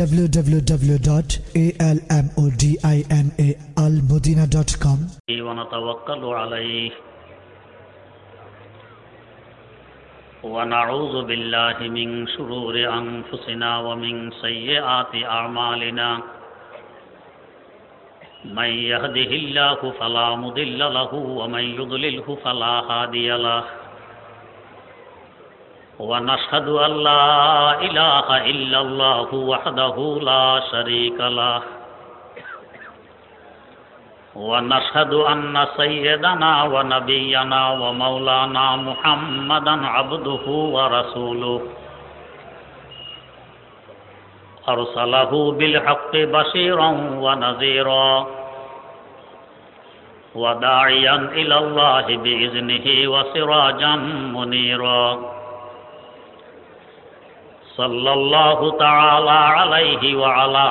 www.almodinaalmodina.com ونتوكل عليه ونعوذ بالله من شرور أنفسنا ومن سيئات أعمالنا من يهده الله فلا مضل له ومن يضلله فلا هادي له ونشهد أن لا إله إلا الله وحده لا شريك له. ونشهد أن سيدنا ونبينا ومولانا محمدا عبده ورسوله. أرسله بالحق بشيرا ونذيرا. وداعيا إلى الله بإذنه وسراجا منيرا. صلى الله تعالى عليه وعلى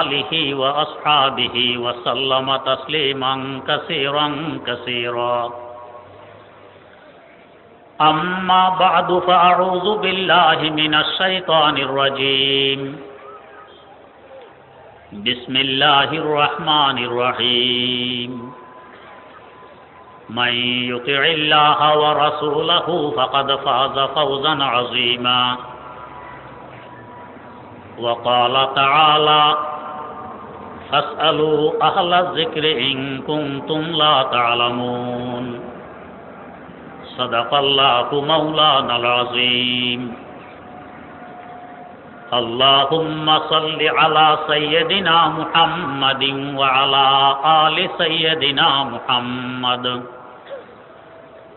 آله وأصحابه وسلم تسليما كثيرا كثيرا. أما بعد فأعوذ بالله من الشيطان الرجيم. بسم الله الرحمن الرحيم. من يطع الله ورسوله فقد فاز فوزا عظيما. وقال تعالى فاسألوا أهل الذكر إن كنتم لا تعلمون. صدق الله مولانا العظيم. اللهم صل على سيدنا محمد وعلى آل سيدنا محمد.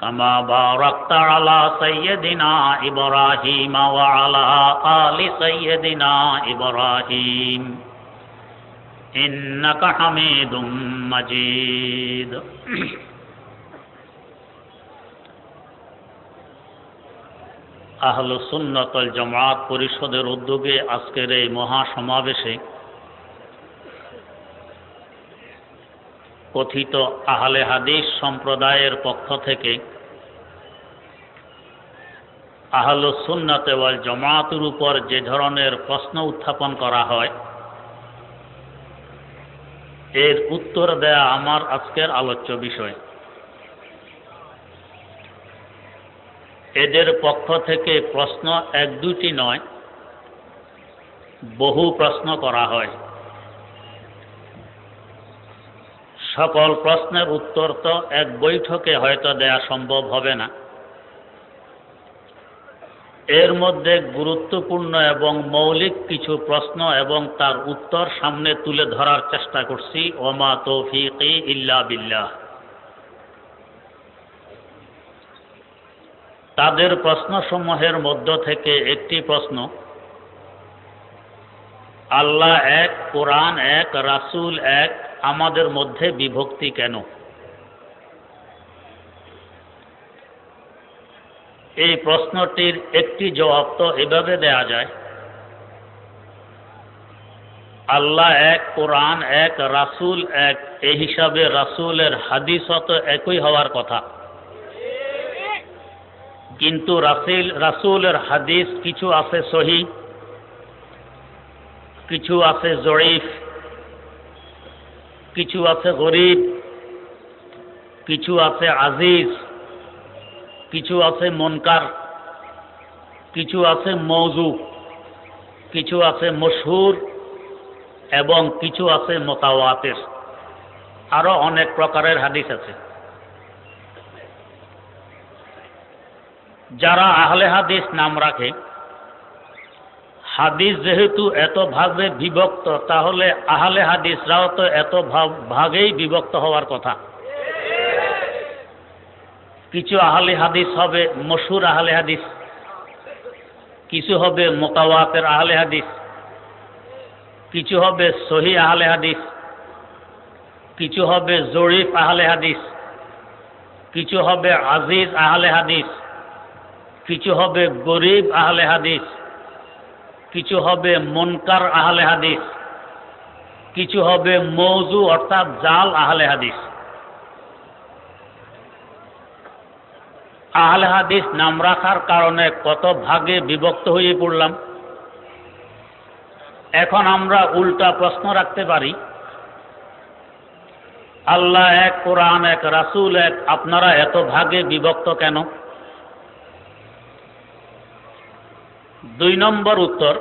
كما باركت على سيدنا إبراهيم وعلى آل سيدنا إبراهيم إنك حميد مجيد আহল সুন্নতল জামাত পরিষদের উদ্যোগে আজকের এই মহাসমাবেশে কথিত আহলে হাদিস সম্প্রদায়ের পক্ষ থেকে আহল সুন্নতে ওয়াল জামাতের উপর যে ধরনের প্রশ্ন উত্থাপন করা হয়, এর উত্তর দেয়া আমার আজকের আলোচ্য বিষয়। এদের পক্ষ থেকে প্রশ্ন এক দুটি নয়, বহু প্রশ্ন করা হয়। সকল প্রশ্নের উত্তর তো এক বৈঠকে হয়তো দেয়া সম্ভব হবে না। এর মধ্যে গুরুত্বপূর্ণ এবং মৌলিক কিছু প্রশ্ন এবং তার উত্তর সামনে তুলে ধরার চেষ্টা করছি। ওমা তৌফিক ইল্লা বিল্লাহ। তাদের প্রশ্নসমূহের মধ্য থেকে একটি প্রশ্ন, আল্লাহ এক, কোরআন এক, রাসুল এক আমাদের মধ্যে বিভক্তি কেন? এই প্রশ্নটির একটি জবাব তো এভাবে দেয়া যায়, আল্লাহ এক কোরআন, এক রাসুল, এক এই হিসাবে রাসুলের হাদিসত একই হওয়ার কথা। কিন্তু রাসিল, রাসুলের হাদিস কিছু আছে সহি, কিছু আছে জরিফ কিছু আছে গরিব, কিছু আছে আজিজ, কিছু আছে মনকার, কিছু আছে মৌজু, কিছু আছে মশহুর এবং কিছু আছে মোতাওয়াতের। আরও অনেক প্রকারের হাদিস আছে। যারা আহলে হাদিস নাম রাখে হাদিস যেহেতু এত ভাগে বিভক্ত, তাহলে আহলে হাদিসরাও তো এত ভাগেই বিভক্ত হওয়ার কথা। কিছু আহলে হাদিস হবে মশুর আহলে হাদিস, কিছু হবে মোতাওয়াতের আহলে হাদিস, কিছু হবে সহি আহলে হাদিস, কিছু হবে জরিফ আহলে হাদিস, কিছু হবে আজিজ আহলে হাদিস, কিছু হবে গরিব আহলে হাদিস কিছু হবে মনকার আহলে হাদিস, কিছু হবে মৌজু অর্থাৎ জাল আহলে হাদিস। আহলে হাদিস নাম রাখার কারণে কত ভাগে বিভক্ত হয়ে পড়লাম। এখন আমরা উল্টা প্রশ্ন রাখতে পারি, আল্লাহ এক কোরআন এক রাসুল এক, আপনারা এত ভাগে বিভক্ত কেন? দুই নম্বর উত্তর,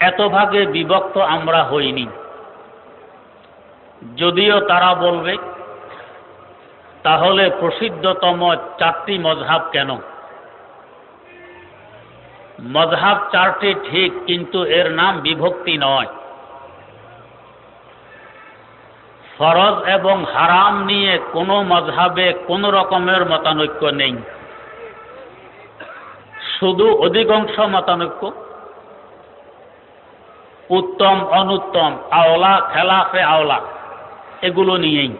এত ভাগে বিভক্ত আমরা হইনি। যদিও তারা বলবে, তাহলে প্রসিদ্ধতম চারটি মজহাব কেন? মজহাব চারটি ঠিক, কিন্তু এর নাম বিভক্তি নয়। ফরজ এবং হারাম নিয়ে কোনো মজহাবে কোনো রকমের মতানৈক্য নেই। শুধু অধিকাংশ মতানৈক্য। উত্তম, অনুত্তম, আওলা, খেলাফে আওলা, এগুলো নিয়েই।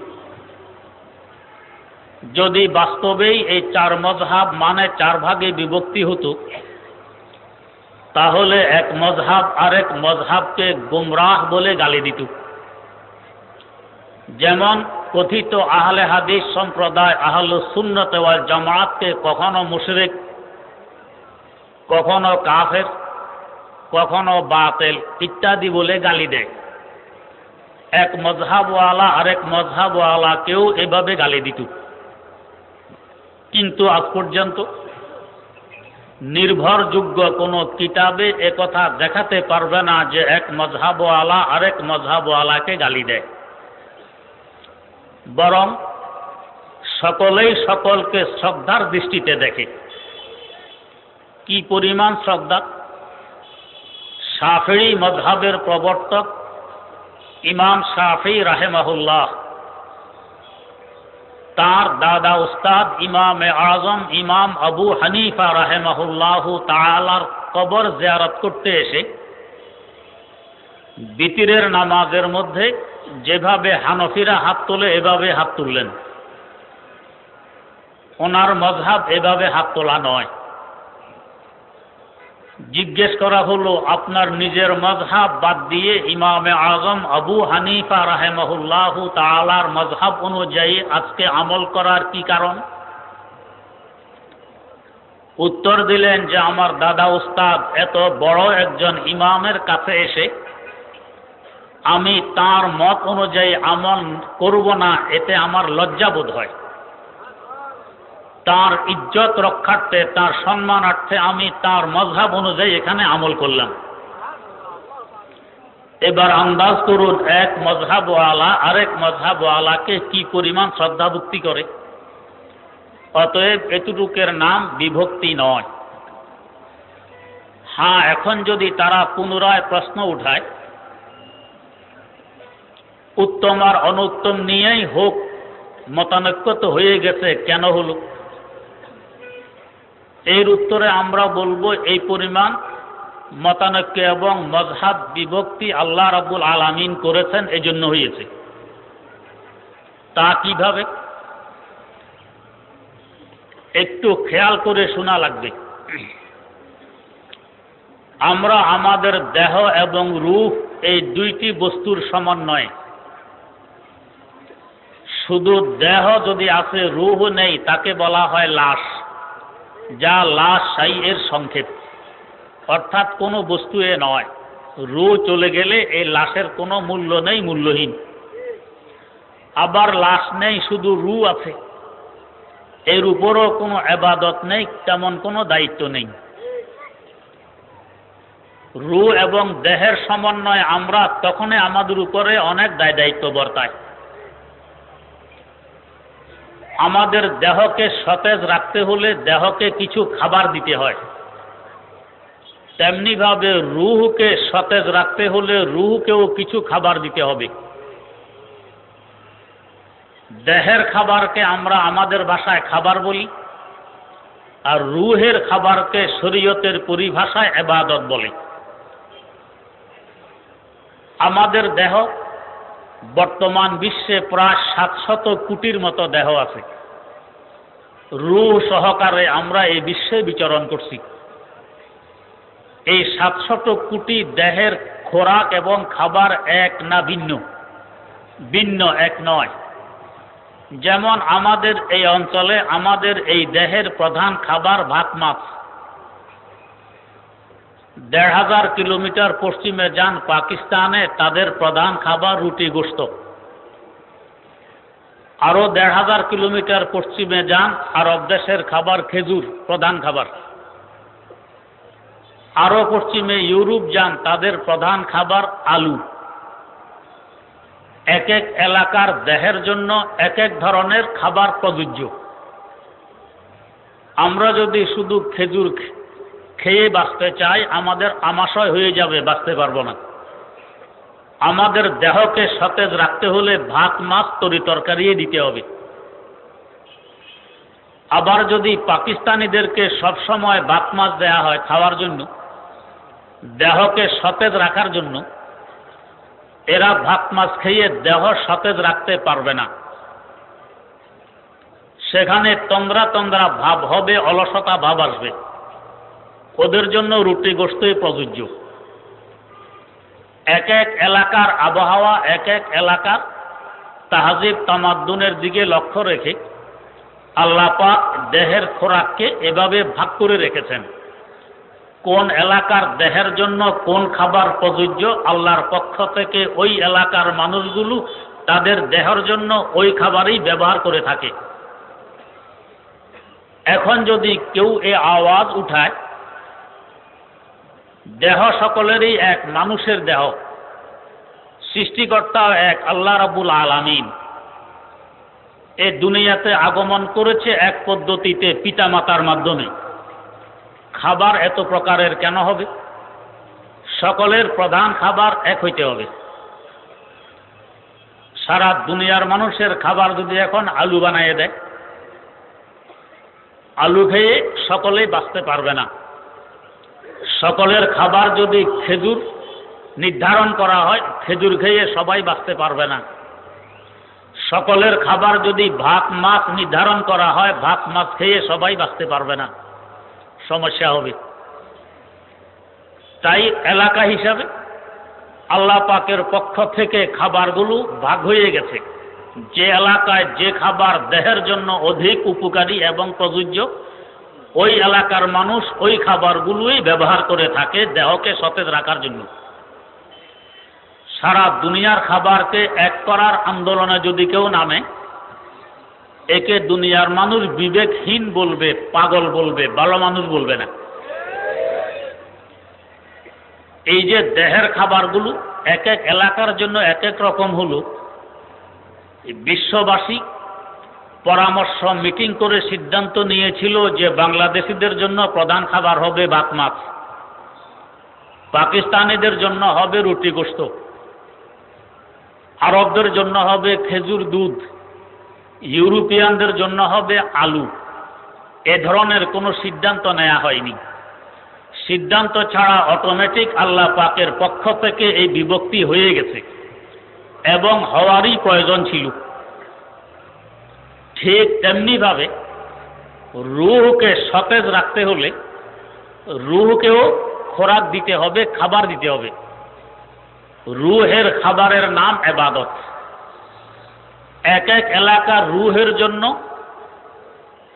যদি বাস্তবেই এই চার মজহাব মানে চার ভাগে বিভক্তি হতো, তাহলে এক মজহাব আরেক মজহাবকে গুমরাহ বলে গালি দিত। যেমন কথিত আহলে হাদিস সম্প্রদায় আহল সুন্নত ওয়াল জামাতকে কখনো মুশরিক কখনো কাফের, কখনো বাতেল ইত্যাদি বলে গালি দেয়। এক মজহাবওয়ালা আরেক মজহাবওয়ালাকেও এভাবে গালি দিত। কিন্তু আজ পর্যন্ত নির্ভরযোগ্য কোনো কিতাবে একথা দেখাতে পারবে না যে এক মজহাবওয়ালা আরেক মজহাবওয়ালাকে গালি দেয়। বরং সকলেই সকলকে শ্রদ্ধার দৃষ্টিতে দেখে। কি পরিমাণ শ্রদ্ধা? সাফি মজহাবের প্রবর্তক ইমাম শাফি রাহেমাহুল্লাহ। তার দাদা উস্তাদ ইমাম আজম, ইমাম আবু হানিফা রাহেমাহুল্লাহ তালার কবর জিয়ারত করতে এসে বিতিরের নামাজের মধ্যে যেভাবে হানফিরা হাত তোলে, এভাবে হাত তুললেন। ওনার মজহাব এভাবে হাত তোলা নয়। জিজ্ঞেস করা হলো, আপনার নিজের মজহাব বাদ দিয়ে ইমামে আজম আবু হানিফা রাহেমহুল্লাহ তালার মজহাব অনুযায়ী আজকে আমল করার কি কারণ? উত্তর দিলেন যে আমার দাদা উস্তাদ এত বড় একজন ইমামের কাছে এসে, আমি তার মত অনুযায়ী আমল করব না, এতে আমার লজ্জাবোধ হয়। তার ইজ্জত রক্ষার্থে, তার সম্মানার্থে আমি তার মজহাব অনুযায়ী এখানে আমল করলাম। এবার আন্দাজ করুন, এক মজহাবওয়ালা আরেক মজহাবওয়ালাকে কি পরিমাণ শ্রদ্ধাভক্তি করে? অতএব এতটুকের নাম বিভক্তি নয়। হ্যাঁ এখন যদি তারা পুনরায় প্রশ্ন উঠায়, উত্তম আর অনুত্তম নিয়েই হোক মতানৈক্য তো হয়ে গেছে, কেন হলো? এর উত্তরে আমরা বলব এই পরিমাণ মতানৈক্য এবং মজহাব বিভক্তি আল্লাহ রাবুল আলামিন করেছেন, এজন্য হয়েছে। তা কীভাবে? একটু খেয়াল করে শোনা লাগবে। আমরা আমাদের দেহ এবং রূপ এই দুইটি বস্তুর সমন্বয়ে। শুধু দেহ যদি আছে, রুহ নেই, তাকে বলা হয় লাশ। যা লাশ সাই এর সংক্ষেপ অর্থাৎ কোনো বস্তু এ নয়। রু চলে গেলে এই লাশের কোনো মূল্য নেই, মূল্যহীন। আবার লাশ নেই, শুধু রু আছে। এর উপরও কোনো এবাদত নেই, তেমন কোনো দায়িত্ব নেই। রু এবং দেহের সমন্বয়ে আমরা তখনই আমাদের উপরে অনেক দায় দায়িত্ব বর্তায়। আমাদের দেহকে সতেজ রাখতে হলে দেহকে কিছু খাবার দিতে হয়। তেমনিভাবে রুহকে সতেজ রাখতে হলে রুহকেও কিছু খাবার দিতে হবে। দেহের খাবারকে আমরা আমাদের ভাষায় খাবার বলি, আর রুহের খাবারকে শরীয়তের পরিভাষায় এবাদত বলে। আমাদের দেহ বর্তমান বিশ্বে প্রায় সাতশত কোটির মতো দেহ আছে। রুহ সহকারে আমরা এই বিশ্বে বিচরণ করছি। এই সাতশত কোটি দেহের খোরাক এবং খাবার এক না ভিন্ন? ভিন্ন এক নয়। যেমন আমাদের এই অঞ্চলে আমাদের এই দেহের প্রধান খাবার ভাত মাছ। দেড় হাজার কিলোমিটার পশ্চিমে যান পাকিস্তানে, তাদের প্রধান খাবার রুটি গোস্ত আরও দেড় হাজার কিলোমিটার পশ্চিমে যান আরব দেশের খাবার খেজুর, প্রধান খাবার। আরও পশ্চিমে ইউরোপ যান তাদের প্রধান খাবার আলু। এক এক এলাকার দেহের জন্য এক এক ধরনের খাবার প্রযোজ্য। আমরা যদি শুধু খেজুর খেয়ে বাঁচতে চাই, আমাদের আমাশয় হয়ে যাবে, বাঁচতে পারব না। আমাদের দেহকে সতেজ রাখতে হলে ভাত, মাছ, তরি তরকারি দিতে হবে। আবার যদি পাকিস্তানিদেরকে সবসময় ভাত, মাছ দেয়া হয় খাওয়ার জন্য, দেহকে সতেজ রাখার জন্য, এরা ভাত, মাছ খেয়ে দেহ সতেজ রাখতে পারবে না। সেখানে তন্দ্রা তন্দ্রা ভাব হবে, অলসতা ভাব আসবে। ওদের জন্য রুটি গোস্তই প্রযোজ্য। এক এক এলাকার আবহাওয়া, এক এক এলাকার তাহাজিব তামাদ্দুনের দিকে লক্ষ্য রেখে আল্লাপাক দেহের খোরাককে এভাবে ভাগ করে রেখেছেন। কোন এলাকার দেহের জন্য কোন খাবার প্রযোজ্য, আল্লাহর পক্ষ থেকে ওই এলাকার মানুষগুলো তাদের দেহের জন্য ওই খাবারই ব্যবহার করে থাকে। এখন যদি কেউ এ আওয়াজ উঠায় দেহ সকলেরই এক, মানুষের দেহ। সৃষ্টিকর্তা এক, আল্লাহ রাবুল আলামিন। এ দুনিয়াতে আগমন করেছে এক পদ্ধতিতে পিতামাতার মাধ্যমে। খাবার এত প্রকারের কেন হবে? সকলের প্রধান খাবার এক হইতে হবে। সারা দুনিয়ার মানুষের খাবার যদি এখন আলু বানাইয়ে দেয়, আলু খেয়ে সকলেই বাঁচতে পারবে না। সকলের খাবার যদি খেজুর নির্ধারণ করা হয়, খেজুর খেয়ে সবাই বাঁচতে পারবে না। সকলের খাবার যদি ভাত মাছ নির্ধারণ করা হয়, ভাত মাছ খেয়ে সবাই বাঁচতে পারবে না। সমস্যা হবে। তাই এলাকা হিসাবে আল্লাহ পাকের পক্ষ থেকে খাবারগুলো ভাগ হয়ে গেছে। যে এলাকায় যে খাবার দেহের জন্য অধিক উপকারী এবং প্রযোজ্য ওই এলাকার মানুষ ওই খাবারগুলোই ব্যবহার করে থাকে দেহকে সতেজ রাখার জন্য। সারা দুনিয়ার খাবারকে এক করার আন্দোলনে যদি কেউ নামে, একে দুনিয়ার মানুষ বিবেকহীন বলবে, পাগল বলবে, ভালো মানুষ বলবে না। এই যে দেহের খাবারগুলো, এক এক এলাকার জন্য এক এক রকম হলো। বিশ্ববাসী পরামর্শ, মিটিং করে সিদ্ধান্ত নিয়েছিল যে বাংলাদেশিদের জন্য প্রধান খাবার হবে ভাত মাছ। পাকিস্তানিদের জন্য হবে রুটি গোস্ত। আরবদের জন্য হবে খেজুর দুধ। ইউরোপিয়ানদের জন্য হবে আলু। এ ধরনের কোনো সিদ্ধান্ত নেওয়া হয়নি। সিদ্ধান্ত ছাড়া অটোমেটিক আল্লাহ পাকের পক্ষ থেকে এই বিভক্তি হয়ে গেছে এবং হওয়ারই প্রয়োজন ছিল। ঠিক তেমনিভাবে রুহকে সতেজ রাখতে হলে রুহকেও খোরাক দিতে হবে, খাবার দিতে হবে। রুহের খাবারের নাম এবাদত। এক এক এলাকার রুহের জন্য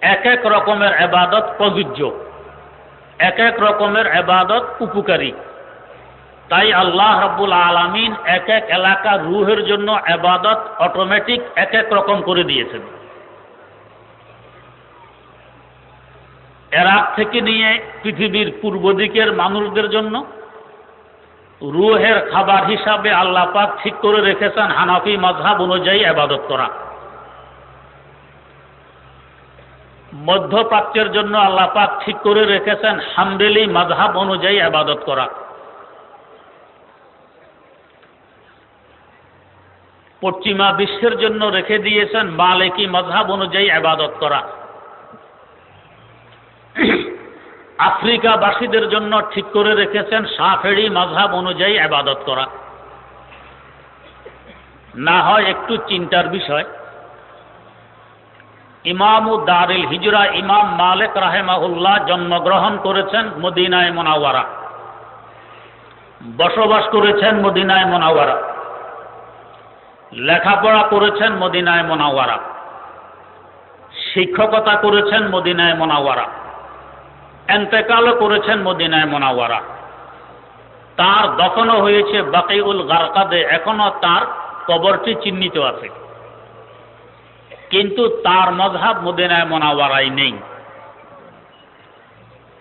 এক এক রকমের এবাদত প্রযোজ্য। এক এক রকমের এবাদত উপকারী। তাই আল্লাহ রব্বুল আলমিন এক এক এলাকার রুহের জন্য এবাদত অটোমেটিক এক এক রকম করে দিয়েছেন। এরাক থেকে নিয়ে পৃথিবীর পূর্ব দিকের মানুষদের জন্য রুহের খাবার হিসাবে আল্লাহ পাক ঠিক করে রেখেছেন হানাফি মজহাব অনুযায়ী আবাদত করা। মধ্যপ্রাচ্যের জন্য আল্লাহ পাক ঠিক করে রেখেছেন হামবেলি মজহাব অনুযায়ী আবাদত করা। পশ্চিমা বিশ্বের জন্য রেখে দিয়েছেন মালিকি মজহাব অনুযায়ী আবাদত করা। আফ্রিকাবাসীদের জন্য ঠিক করে রেখেছেন সাফেরি মাঝহাব অনুযায়ী আবাদত করা। না হয় একটু চিন্তার বিষয়। ইমাম দারিল হিজরা ইমাম মালিক রাহেমাহুল্লাহ জন্মগ্রহণ করেছেন মদিনায় মোনাওয়ারা। বসবাস করেছেন মদিনায় মোনাওয়ারা। লেখাপড়া করেছেন মদিনায় মোনাওয়ারা। শিক্ষকতা করেছেন মদিনায় মোনাওয়ারা। এন্তেকালও করেছেন মদিনায় মোনাওয়ারা। তার দফনও হয়েছে বাকিউল গারকাদে, এখনও তার কবরটি চিহ্নিত আছে। কিন্তু তার মজহাব মদিনায় মোনাওয়ারাই নেই।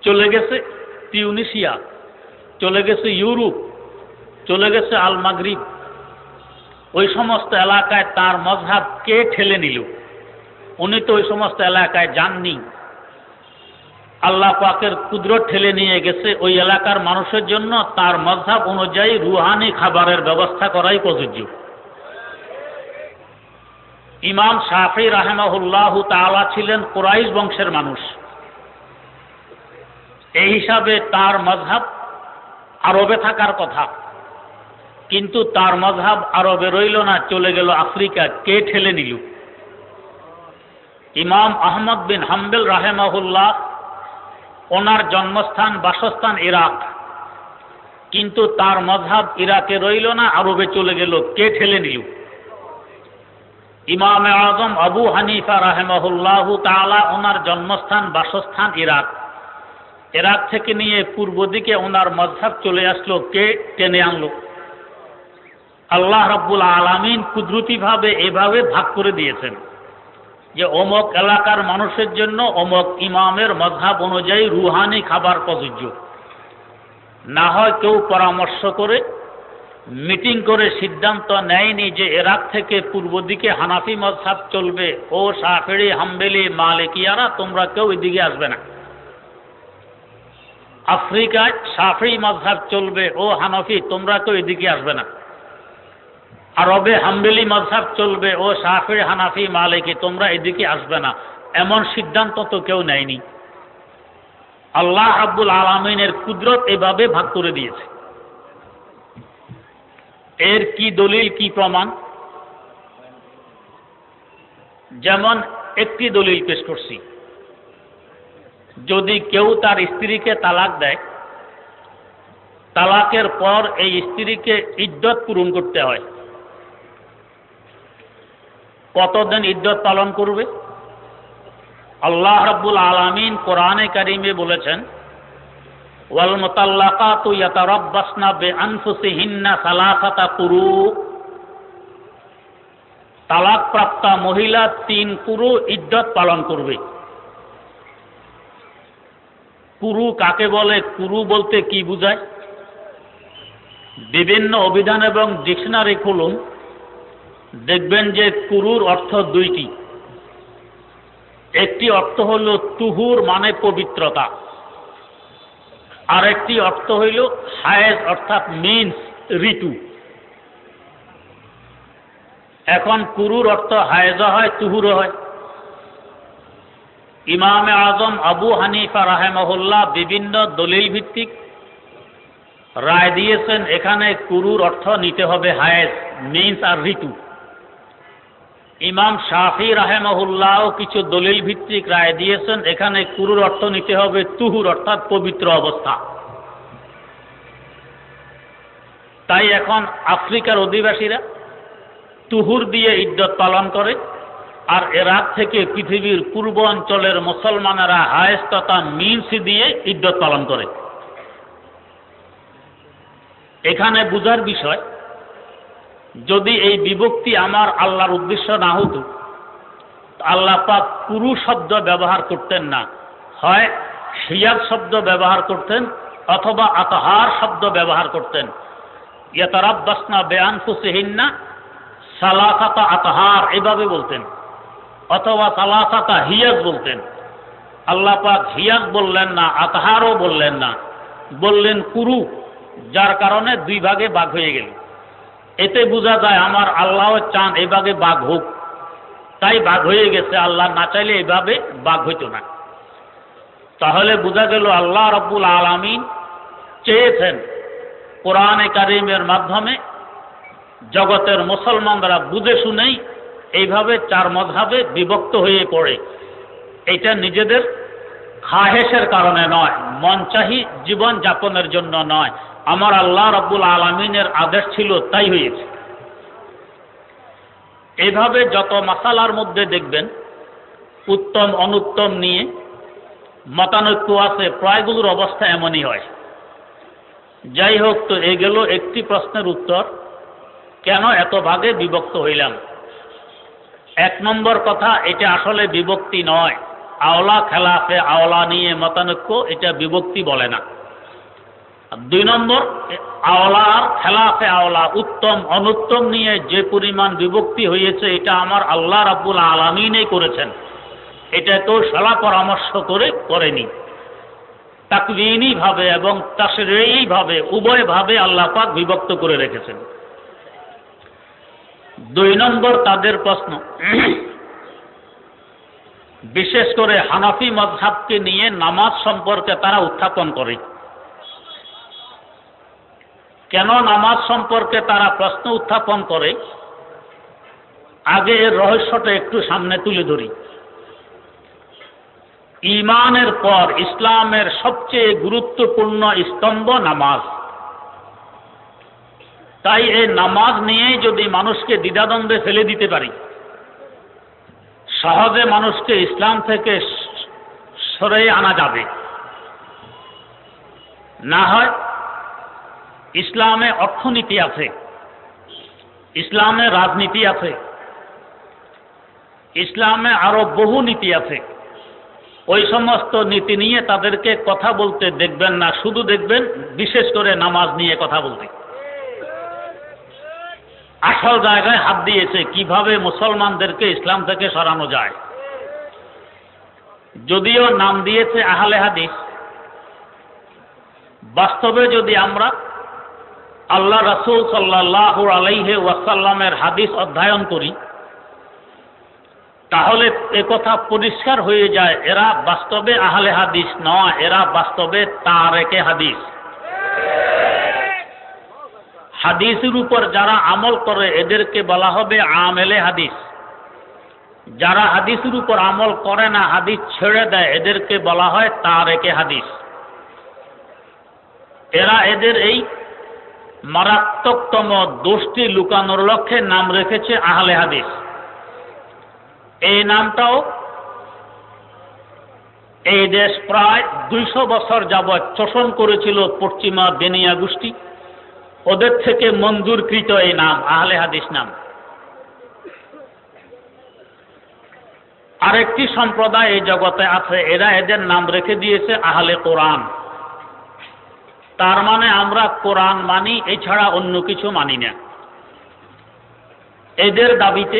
চলে গেছে তিউনিশিয়া চলে গেছে ইউরোপ, চলে গেছে আল মাগরিব। ওই সমস্ত এলাকায় তার মজহাব কে ঠেলে নিল। উনি তো ওই সমস্ত এলাকায় যাননি। আল্লাহ পাকের কুদরত ঠেলে নিয়ে গেছে ওই এলাকার মানুষের জন্য, তার মজহাব অনুযায়ী রুহানি খাবারের ব্যবস্থা করাই প্রযোজ্য। ইমাম শাফি রাহেমাহুল্লাহ তালা ছিলেন কোরাইশ বংশের মানুষ। এই হিসাবে তার মজহাব আরবে থাকার কথা। কিন্তু তার মজহাব আরবে রইল না, চলে গেল আফ্রিকা, কে ঠেলে নিল? ইমাম আহমদ বিন হাম্বেল রাহেমাহুল্লাহ ওনার জন্মস্থান বাসস্থান ইরাক। কিন্তু তার মজহাব ইরাকে রইল না, আরবে চলে গেল। কে ঠেলে নিল? ইমাম আজম আবু হানিফা রাহেমাহুল্লাহ তালা ওনার জন্মস্থান বাসস্থান ইরাক। ইরাক থেকে নিয়ে পূর্ব দিকে ওনার মজহাব চলে আসলো, কে টেনে আনলো? আল্লাহ রব্বুল আলমিন কুদরতিভাবে এভাবে ভাগ করে দিয়েছেন। যে অমক এলাকার মানুষের জন্য অমক ইমামের মজহাব অনুযায়ী রুহানি খাবার প্রযোজ্য। না হয় কেউ পরামর্শ করে, মিটিং করে সিদ্ধান্ত নেয়নি যে এরাক থেকে পূর্ব দিকে হানাফি মজহাব চলবে। ও সাফেরি হাম্বেলি, মালিকিয়ারা, তোমরা কেউ এদিকে আসবে না। আফ্রিকায় সাফি মজহাব চলবে, ও হানফি, তোমরা কেউ এদিকে আসবে না। আরবে হাম্বেলি মজহাব চলবে, ও সাফি হানাফি, মালিকি, তোমরা এদিকে আসবে না। এমন সিদ্ধান্ত তো কেউ নেয়নি। আল্লাহ আব্বুল আলমিনের কুদরত এভাবে ভাগ করে দিয়েছে। এর কি দলিল, কি প্রমাণ? যেমন একটি দলিল পেশ করছি। যদি কেউ তার স্ত্রীকে তালাক দেয়, তালাকের পর এই স্ত্রীকে ইজ্জত পূরণ করতে হয়। কতদিন ইজ্জত পালন করবে? আল্লাহ রাব্বুল আলামিন কোরআনে কারিমে বলেছেন, ওয়াল মুতাল্লাকাতু ইয়াতারাব্বাসনা বিআনফুসিহিন্না সালাসাতা কুরু তালাক প্রাপ্তা মহিলা তিন কুরু ইজ্জত পালন করবে। কুরু কাকে বলে? কুরু বলতে কি বুঝায়? বিভিন্ন অভিধান এবং ডিকশনারি খুলুন। দেখবেন যে কুরুর অর্থ দুইটি। একটি অর্থ হইল তুহুর মানে পবিত্রতা। আর একটি অর্থ হইল হায়েজ অর্থাৎ মিন্স ঋতু। এখন কুরুর অর্থ হায়েজও হয়, তুহুরও হয়। ইমামে আজম আবু হানিফা রাহেমহল্লা বিভিন্ন দলিল ভিত্তিক রায় দিয়েছেন, এখানে কুরুর অর্থ নিতে হবে হায়েজ মিন্স আর ঋতু। ইমাম শাফি রাহেমহুল্লাহ কিছু দলিল ভিত্তিক রায় দিয়েছেন। এখানে কুরুর অর্থ নিতে হবে তুহুর, অর্থাৎ পবিত্র অবস্থা। তাই এখন আফ্রিকার অধিবাসীরা তুহুর দিয়ে ইজ্জত পালন করে, আর এরাক থেকে পৃথিবীর পূর্ব অঞ্চলের মুসলমানেরা হায়েস তথা মিনসি দিয়ে ইজ্জত পালন করে। এখানে বুঝার বিষয় যদি এই বিভক্তি আমার আল্লাহর উদ্দেশ্য না হতো, আল্লাহ পাক পুরু শব্দ ব্যবহার করতেন না। হয় সিয়াদ শব্দ ব্যবহার করতেন অথবা আতহার শব্দ ব্যবহার করতেন। ইয়াতারাব্বাসনা ফুসিহিন্না সালাসাতা আতহার এভাবে বলতেন, অথবা সালাসাতা হিয়াজ বলতেন। আল্লাহ পাক হিয়াজ বললেন না, আতহারও বললেন না। বললেন কুরু, যার কারণে দুই ভাগে বাঘ হয়ে গেল। এতে বোঝা যায় আমার আল্লাহ চান এভাবে বাঘ হোক। তাই বাঘ হয়ে গেছে, আল্লাহ না চাইলে এভাবে বাঘ হইতো না। তাহলে বোঝা গেল আল্লাহ রব্বুল আলমিন চেয়েছেন কোরআনে কারিমের মাধ্যমে জগতের মুসলমানরা বুঝে শুনেই এইভাবে চার মধাবে বিভক্ত হয়ে পড়ে। এটা নিজেদের খাহেসের কারণে নয়, মনচাহি জীবন যাপনের জন্য নয়। আমার আল্লাহ রব্বুল আলমিনের আদেশ ছিল তাই হয়েছে। এভাবে যত মাসালার মধ্যে দেখবেন, উত্তম, অনুত্তম নিয়ে মতানৈক্য আছে, প্রায়গুলোর অবস্থা এমনই হয়। যাই হোক, তো এ একটি প্রশ্নের উত্তর, কেন এত ভাগে বিভক্ত হইলাম? এক নম্বর কথা, এটা আসলে বিভক্তি নয়। আওলা খেলাফে আওলা নিয়ে মতানৈক্য, এটা বিভক্তি বলে না। দুই নম্বর আওলার খেলাফে আওলা, উত্তম, অনুত্তম নিয়ে যে পরিমাণ বিভক্তি হয়েছে, এটা আমার আল্লাহ রাব্বুল আলমিনেই করেছেন। এটা কেউ সলা পরামর্শ করে করেনি। তাকবিনী ভাবে এবং তাসরেই ভাবে উভয় ভাবে আল্লাহ পাক বিভক্ত করে রেখেছেন। দুই নম্বর তাদের প্রশ্ন। বিশেষ করে হানাফি মজহাবকে নিয়ে নামাজ সম্পর্কে তারা উত্থাপন করে। কেন নামাজ সম্পর্কে তারা প্রশ্ন উত্থাপন করে? আগে এর রহস্যটা একটু সামনে তুলে ধরি। ইমানের পর ইসলামের সবচেয়ে গুরুত্বপূর্ণ স্তম্ভ নামাজ। তাই এই নামাজ নিয়েই যদি মানুষকে দ্বিধাদ্বন্দ্বে ফেলে দিতে পারি, সহজে মানুষকে ইসলাম থেকে সরে আনা যাবে। না হয় ইসলামে অর্থনীতি আছে। ইসলামে রাজনীতি আছে। ইসলামে আরও বহু নীতি আছে। ওই সমস্ত নীতি নিয়ে তাদেরকে কথা বলতে দেখবেন না, শুধু দেখবেন, বিশেষ করে নামাজ নিয়ে কথা বলতে। আসল জায়গায় হাত দিয়েছে কীভাবে মুসলমানদেরকে ইসলাম থেকে সরানো যায়। যদিও নাম দিয়েছে আহলে হাদিস। বাস্তবে যদি আমরা আল্লাহ রসুল সাল্লাহ আলাইহে ওয়াসাল্লামের হাদিস অধ্যয়ন করি, তাহলে কথা পরিষ্কার হয়ে যায়, এরা বাস্তবে আহলে হাদিস নয়, এরা বাস্তবে তারেকে হাদিস। হাদিসের উপর যারা আমল করে, এদেরকে বলা হবে আমেলে হাদিস। যারা হাদিসের উপর আমল করে না, হাদিস ছেড়ে দেয়, এদেরকে বলা হয় তারেকে হাদিস। এরা এদের এই মারাত্মকতম দোষটি লুকানোর লক্ষ্যে নাম রেখেছে আহলে হাদিস। এই নামটাও এই দেশ প্রায় দুইশো বছর যাবৎ শোষণ করেছিল পশ্চিমা বেনিয়া গোষ্ঠী। ওদের থেকে মঞ্জুরকৃত এই নাম, আহলে হাদিস নাম। আরেকটি সম্প্রদায় এই জগতে আছে, এরা এদের নাম রেখে দিয়েছে আহলে কোরআন। তার মানে আমরা কোরআন মানি, এছাড়া অন্য কিছু মানি না। এদের দাবিতে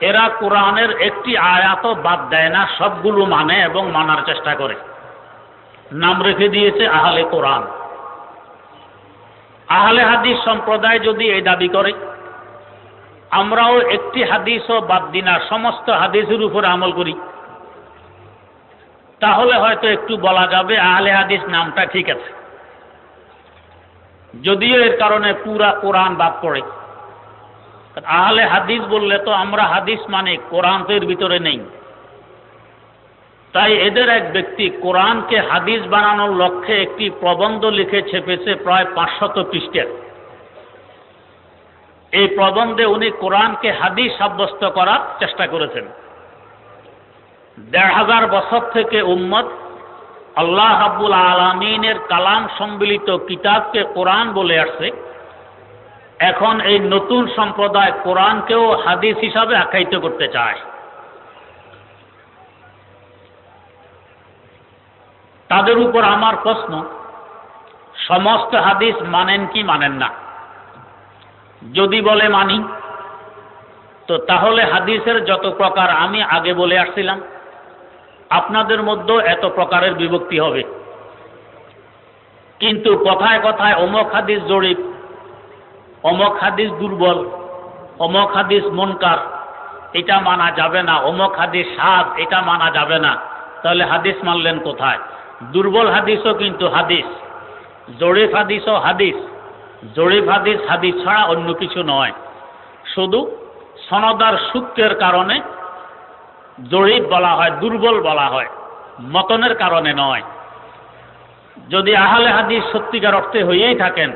এরা কোরআনের একটি আয়াত বাদ দেয় না, সবগুলো মানে এবং মানার চেষ্টা করে। নাম রেখে দিয়েছে আহলে কোরআন। আহলে হাদিস সম্প্রদায় যদি এই দাবি করে, আমরাও একটি হাদিসও বাদ দিই না, সমস্ত হাদিসের উপর আমল করি। তাহলে হয়তো একটু বলা যাবে আহলে হাদিস নামটা ঠিক আছে। যদিও এর কারণে পুরা কোরআন বাদ পড়ে। আহলে হাদিস বললে তো আমরা হাদিস মানে কোরআন তো এর ভিতরে নেই। তাই এদের এক ব্যক্তি কোরআনকে হাদিস বানানোর লক্ষ্যে একটি প্রবন্ধ লিখে ছেপেছে প্রায় পাঁচশত পৃষ্ঠের। এই প্রবন্ধে উনি কোরআনকে হাদিস সাব্যস্ত করার চেষ্টা করেছেন। দেড় হাজার বছর থেকে উম্মত আল্লাহ হাবুল আলমিনের কালাম সম্মিলিত কিতাবকে কোরআন বলে আসছে। এখন এই নতুন সম্প্রদায় কোরআনকেও হাদিস হিসাবে আখ্যায়িত করতে চায়। তাদের উপর আমার প্রশ্ন, সমস্ত হাদিস মানেন কি মানেন না? যদি বলে মানি, তো তাহলে হাদিসের যত প্রকার আমি আগে বলে আসছিলাম আপনাদের মধ্যেও এত প্রকারের বিভক্তি হবে। কিন্তু কথায় কথায় অমক হাদিস জড়িত অমক হাদিস দুর্বল, অমক হাদিস মনকার, এটা মানা যাবে না। অমক হাদিস সাদ, এটা মানা যাবে না। তাহলে হাদিস মানলেন কোথায়? দুর্বল হাদিসও কিন্তু হাদিস জরিফ হাদিসও হাদিস জরিফ হাদিস হাদিস ছাড়া অন্য কিছু নয়। শুধু সনদার সূত্রের কারণে জড়িত বলা হয়, দুর্বল বলা হয়। মতনের কারণে নয়। যদি আহলে হাদিস সত্যিকার অর্থে হয়েই থাকেন,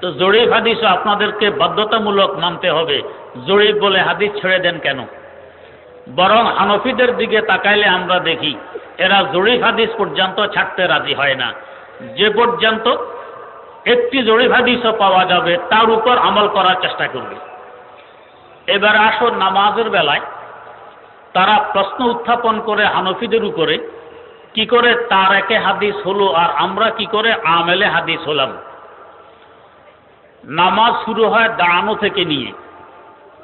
তো জরিফ হাদিসও আপনাদেরকে বাধ্যতামূলক মানতে হবে। জরিফ বলে হাদিস ছেড়ে দেন কেন? বরং হানফিদের দিকে তাকাইলে আমরা দেখি, এরা জরিফ হাদিস পর্যন্ত ছাড়তে রাজি হয় না। যে পর্যন্ত একটি জরিফ হাদিসও পাওয়া যাবে, তার উপর আমল করার চেষ্টা করবে। এবার আসো নামাজের বেলায় তারা প্রশ্ন উত্থাপন করে হানফিদের উপরে, কি করে তার একে হাদিস হলো আর আমরা কি করে আমেলে হাদিস হলাম। নামাজ শুরু হয় দাঁড়ানো থেকে নিয়ে।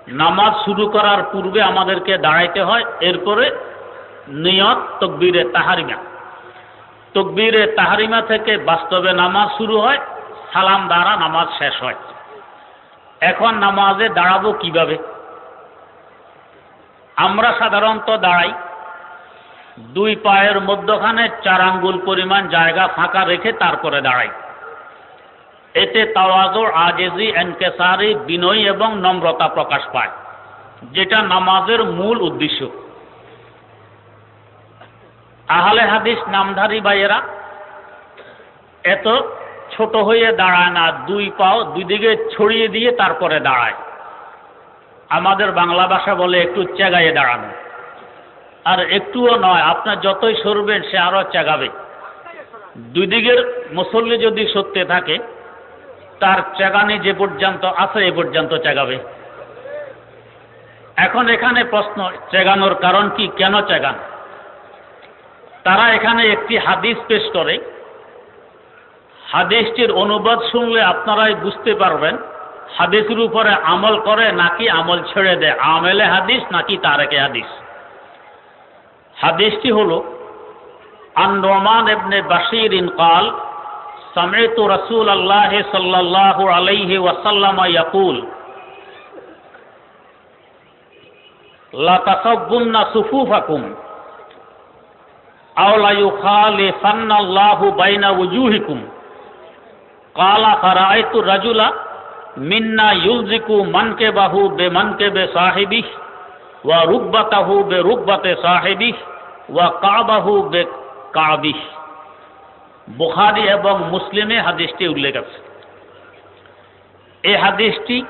নামাজ শুরু করার পূর্বে আমাদেরকে দাঁড়াইতে হয়, এরপরে নিয়ত তকবীরে তাহারিমা। তকবীরে তাহারিমা থেকে বাস্তবে নামাজ শুরু হয়, সালাম দ্বারা নামাজ শেষ হয়। এখন নামাজে দাঁড়াবো কীভাবে? আমরা সাধারণত দাঁড়াই। দুই পায়ের মধ্যখানে চার আঙ্গুল পরিমাণ জায়গা ফাঁকা রেখে তারপরে দাঁড়াই। এতে তাওয়াজর আজেজি, এনকেসারি, বিনয় এবং নম্রতা প্রকাশ পায়, যেটা নামাজের মূল উদ্দেশ্য। আহলে হাদিস নামধারী ভাইয়েরা, এত ছোট হয়ে দাঁড়ায় না, দুই পাও দুই দিকে ছড়িয়ে দিয়ে তারপরে দাঁড়ায়। আমাদের বাংলা ভাষা বলে একটু চেগাইয়ে দাঁড়ানো। আর একটুও নয়, আপনার যতই সরবেন সে আরও চেগাবে। দুই দিকের মুসল্লি যদি সত্যি থাকে, তার চেগানি যে পর্যন্ত আছে, এ পর্যন্ত চেগাবে। এখন এখানে প্রশ্ন, চেগানোর কারণ কি, কেন চেগান? তারা এখানে একটি হাদিস পেশ করে। হাদিসটির অনুবাদ শুনলে আপনারাই বুঝতে পারবেন হাদিসের উপরে আমল করে নাকি আমল ছেড়ে দেয় আমেলে হাদিস নাকি তারেকে হাদিস হাদিসটি হল আন নোমান এবনে বাসির ইন কাল سمعت رسول الله صلى الله عليه وسلم يقول لا تصبن صفوفكم أو لا يخالفن الله بين وجوهكم قال فرأيت الرجل মিন্না ইউজিকু মানকে বাহু বে মানকে বে সাহেবি ওয়া রুকবাতাহু বে রুকবাতে সাহেবি ওয়া কাবাহু বে কাবি বুখারি এবং মুসলিমে হাদিসটি উল্লেখ আছে। এই হাদিসটি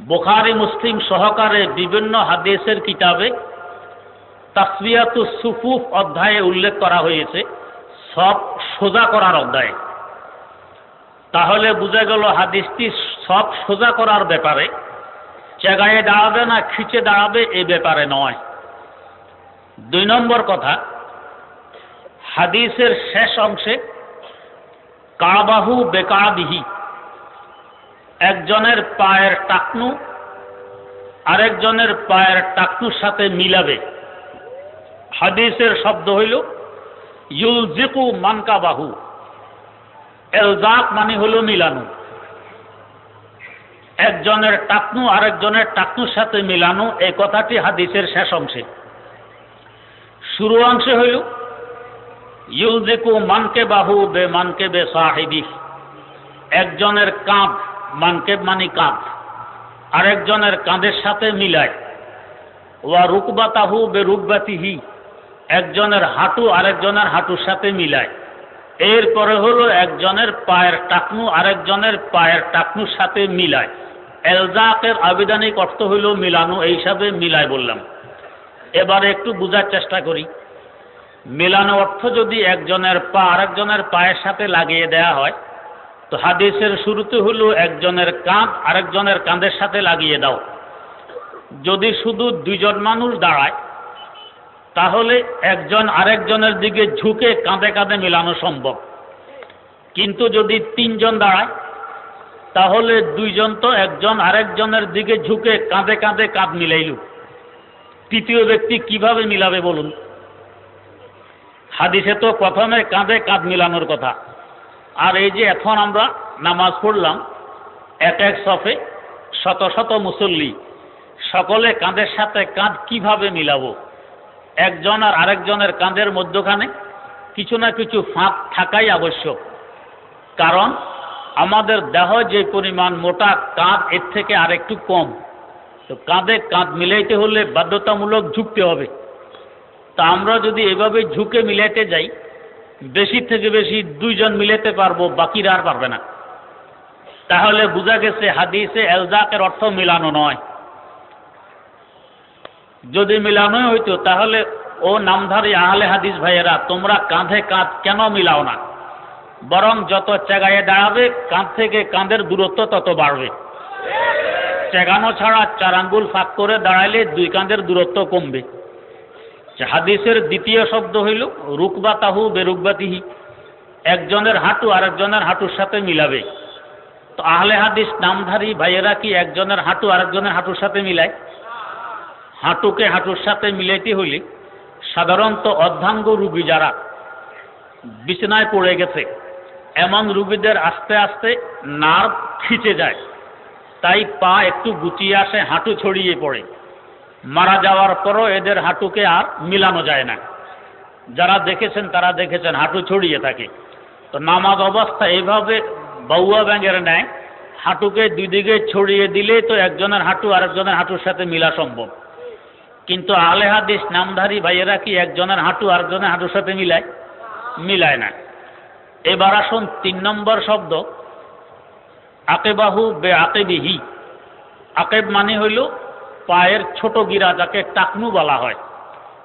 বুখারি মুসলিম সহকারে বিভিন্ন হাদিসের কিতাবে তাসবিয়াতু সুফুফ অধ্যায়ে উল্লেখ করা হয়েছে, সব সোজা করার অধ্যায়। তাহলে বুঝা গেল হাদিসটি সব সোজা করার ব্যাপারে। চেগায়ে দাঁড়াবে না, খিচে দাঁড়াবে এ ব্যাপারে নয়। দুই নম্বর কথা, হাদিসের শেষ অংশে, কাবাহু বেকাবিহি একজনের পায়ের টাকনু আরেকজনের পায়ের টাকনুর সাথে মিলাবে। হাদিসের শব্দ হইল, ইউলজিকু মানকাবাহু এলজাক মানে হল মিলানো। একজনের টাকনু আরেকজনের টাকনুর সাথে মিলানো, এই কথাটি হাদিসের শেষ অংশে। শুরু অংশে হইল ইউজিকু মানকে বাহু বে মানকে বে সাহেবি। একজনের কাঁধ মানকে মানি কাঁধ আরেকজনের কাঁধের সাথে মিলায়। ওয়া রুকবাতাহু বে রুকবাতিহি একজনের হাঁটু আরেকজনের হাঁটুর সাথে মিলায়। এরপরে হলো একজনের পায়ের টাকনু, আরেকজনের পায়ের টাকনুর সাথে মিলায়। এলজাকের আবিধানিক অর্থ হইল মিলানো, এই হিসাবে মিলায় বললাম। এবার একটু বোঝার চেষ্টা করি। মেলানো অর্থ যদি একজনের পা আরেকজনের পায়ের সাথে লাগিয়ে দেয়া হয়, তো হাদিসের শুরুতে হলো একজনের কাঁধ আরেকজনের কাঁধের সাথে লাগিয়ে দাও। যদি শুধু দুইজন মানুষ দাঁড়ায় তাহলে একজন আরেকজনের দিকে ঝুঁকে কাঁধে কাঁধে মেলানো সম্ভব। কিন্তু যদি তিনজন দাঁড়ায়, তাহলে দুইজন তো একজন আরেকজনের দিকে ঝুঁকে কাঁধে কাঁধে কাঁধ মিলাইল। তৃতীয় ব্যক্তি কীভাবে মিলাবে বলুন? হাদিসে তো প্রথমে কাঁধে কাঁধ মিলানোর কথা। আর এই যে এখন আমরা নামাজ পড়লাম, এক এক সফে শত শত মুসল্লি, সকলে কাঁধের সাথে কাঁধ কীভাবে মিলাবো? একজন আর আরেকজনের কাঁধের মধ্যখানে কিছু না কিছু ফাঁক থাকাই আবশ্যক। কারণ আমাদের দেহ যে পরিমাণ মোটা, কাঁধ এর থেকে আরেকটু কম। তো কাঁধে কাঁধ মিলাইতে হলে বাধ্যতামূলক ঝুঁকতে হবে। তা আমরা যদি এভাবে ঝুঁকে মিলাইতে যাই, বেশি থেকে বেশি দুইজন মিলাতে পারব, বাকিরা আর পারবে না। তাহলে বোঝা গেছে হাদিসে এলজাকের অর্থ মিলানো নয়। যদি মিলানোই হইতো, তাহলে ও নামধারী আহলে হাদিস ভাইয়েরা, তোমরা কাঁধে কাঁধ কেন মিলাও না? বরং যত চেগায়ে দাঁড়াবে, কাঁধ থেকে কাঁধের দূরত্ব তত বাড়বে। চেগানো ছাড়া চার আঙ্গুল ফাঁক করে দাঁড়াইলে দুই কাঁধের দূরত্ব কমবে। হাদিসের দ্বিতীয় শব্দ হইল, রুকবা তাহু বেরুকবাতিহি একজনের হাঁটু আরেকজনের হাঁটুর সাথে মিলাবে। তো আহলে হাদিস নামধারী ভাইয়েরা কি একজনের হাঁটু আরেকজনের হাঁটুর সাথে মিলায়? হাঁটুকে হাঁটুর সাথে মিলাইতে হইলে সাধারণত অর্ধাঙ্গ রুগী যারা বিছানায় পড়ে গেছে, এমন রুগীদের আস্তে আস্তে নার্ভ খিচে যায়। তাই পা একটু গুটিয়ে আসে, হাঁটু ছড়িয়ে পড়ে। মারা যাওয়ার পরও এদের হাঁটুকে আর মিলানো যায় না। যারা দেখেছেন তারা দেখেছেন, হাঁটু ছড়িয়ে থাকে। তো নামাজ অবস্থা এইভাবে বাউয়া ব্যাঙের নেয় হাঁটুকে দুই দিকে ছড়িয়ে দিলে তো একজনের হাঁটু আরেকজনের হাঁটুর সাথে মিলা সম্ভব। কিন্তু আলে হাদিস নামধারী ভাইয়েরা কি একজনের হাঁটু আরেকজনের হাঁটুর সাথে মিলায়? মিলায় না। এবার আসুন তিন নম্বর শব্দ। আকেবাহু বে আকেবিহি। আকেব মানে হইল পায়ের ছোট গিরা যাকে টাকনু বলা হয়।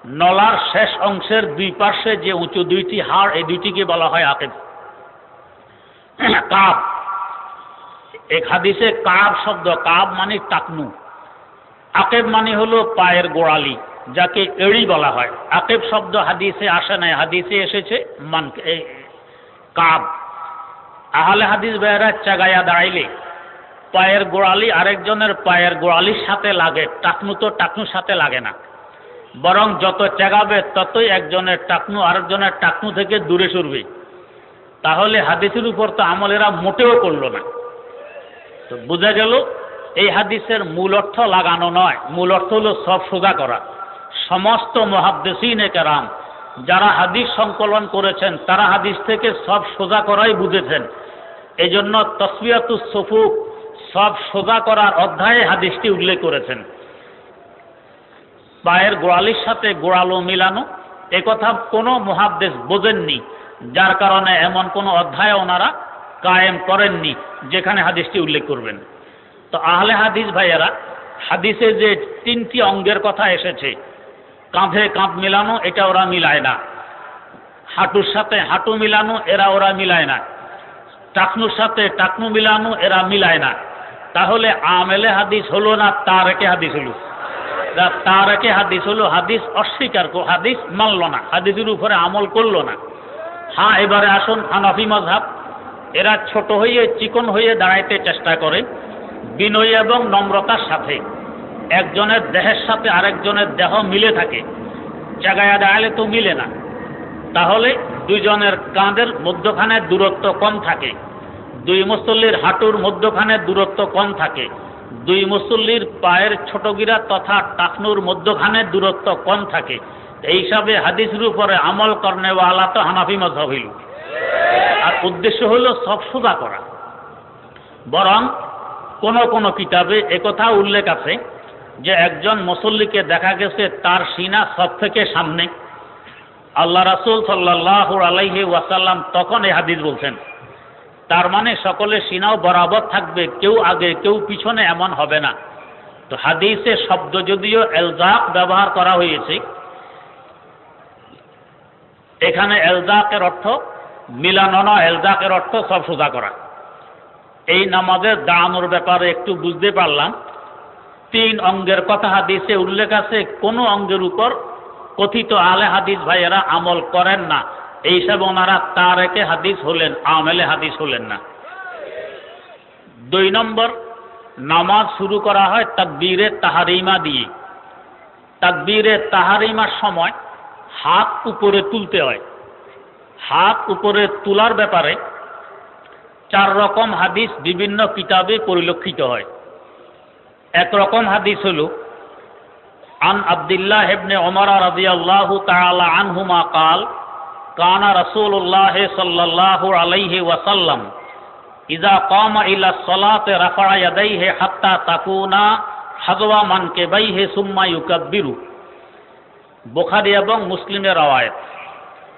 নলার শেষ অংশের দুই পার্শ্বে যে উঁচু দুইটি হাড়, এই দুইটিকে বলা হয় আকেব। কাপ এক হাদিসে কাব শব্দ, কাব মানে টাকনু। আকেব মানে হলো পায়ের গোড়ালি, যাকে এড়ি বলা হয়। আকেব শব্দ হাদিসে আসে নাই, হাদিসে এসেছে মান কাব। আহলে হাদিস বেয়ারা চাগাইয়া দাঁড়াইলে, পায়ের গোড়ালি আরেকজনের পায়ের গোড়ালির সাথে লাগে, টাকনু তো টাকনুর সাথে লাগে না। বরং যত চেগাবে ততই একজনের টাকনু আরেকজনের টাকনু থেকে দূরে সরবে। তাহলে হাদিসের উপর তো আমলেরা মোটেও করল না। তো বোঝা গেল এই হাদিসের মূল অর্থ লাগানো নয়। মূল অর্থ হলো সব সোজা করা। সমস্ত মহাদ্দেশিন কেরাম, যারা হাদিস সংকলন করেছেন, তারা হাদিস থেকে সব সোজা করাই বুঝেছেন। এই জন্য তসবিয়াতুস সফুক, সব সোজা করার অধ্যায়ে হাদিসটি উল্লেখ করেছেন। পায়ের গোড়ালির সাথে গোড়ালো মিলানো কথা কোনো মহাদ্দেশ বোঝেননি, যার কারণে এমন কোনো অধ্যায় ওনারা কায়েম করেননি, যেখানে হাদিসটি উল্লেখ করবেন। তো আহলে হাদিস ভাইয়েরা, হাদিসে যে তিনটি অঙ্গের কথা এসেছে, কাঁধে কাঁধ মিলানো, এটা ওরা মিলায় না। হাঁটুর সাথে হাঁটু মিলানো, এরা ওরা মিলায় না। টাকনুর সাথে টাকনু মিলানো, এরা মিলায় না। তাহলে আমেলে হাদিস হলো না তার একে হাদিস হলো? তার একে হাদিস হলো হাদিস অস্বীকার হাদিস মানল না। হাদিসের উপরে আমল করল না। হ্যাঁ এবারে আসুন হানাফি মজহাব এরা ছোট হয়ে চিকন হয়ে দাঁড়াইতে চেষ্টা করে। বিনয় এবং নম্রতার সাথে। একজনের দেহের সাথে আরেকজনের দেহ মিলে থাকে। জায়গায় দাঁড়ালে তো মিলে না। তাহলে দুইজনের কাঁধের মধ্যখানে দূরত্ব কম থাকে। দুই মুসল্লির হাঁটুর মধ্যখানে দূরত্ব কম থাকে। দুই মুসল্লির পায়ের ছোটগিরা তথা টাকনুর মধ্যখানে দূরত্ব কম থাকে। এই হিসাবে হাদিসের উপরে আমল কর্নেওয়ালা তো হানাফি মজহব আর উদ্দেশ্য হলো সব সুদা করা। বরং কোন কোন কিতাবে একথা উল্লেখ আছে যে একজন মুসল্লিকে দেখা গেছে তার সিনা সব থেকে সামনে। আল্লাহ রাসুল সাল্লাহ আলাইহি ওয়াসাল্লাম তখন এই হাদিস বলছেন, তার মানে সকলের সিনাও বরাবর থাকবে, কেউ আগে, কেউ পিছনে এমন হবে না। তো হাদিসে শব্দ যদিও এলজাক ব্যবহার করা হয়েছে, এখানে এলজাকের অর্থ মিলানো না এলজাকের অর্থ সব সোজা করা। এই নামাজের দাঁড়ানোর ব্যাপারে একটু বুঝতে পারলাম। তিন অঙ্গের কথা হাদিসে উল্লেখ আছে, কোনো অঙ্গের উপর কথিত আলে হাদিস ভাইয়েরা আমল করেন না। এই সব ওনারা তারেকে হাদিস হলেন, আমেলে হাদিস হলেন না। দুই নম্বর, নামাজ শুরু করা হয় তাকবীরে তাহারিমা দিয়ে। তাকবীরে তাহারিমার সময় হাত উপরে তুলতে হয়। হাত উপরে তোলার ব্যাপারে চার রকম হাদিস বিভিন্ন কিতাবে পরিলক্ষিত হয়। একরকম হাদিস হল, আন আবদুল্লাহ হেবনে ওমর রাদিয়াল্লাহ তাআলা আনহুমা কাল, কানা রাসূলুল্লাহ সাল্লাল্লাহু আলাইহি ওয়াসাল্লাম ইজা কামা ইলা সালাতে রাফা ইয়াদাইহি হাত্তা তাকুনা হাজওয়া মানকে বাই হে সুম্মা ইউকাব্বিরু। বোখারি এবং মুসলিমের আওয়ায়ত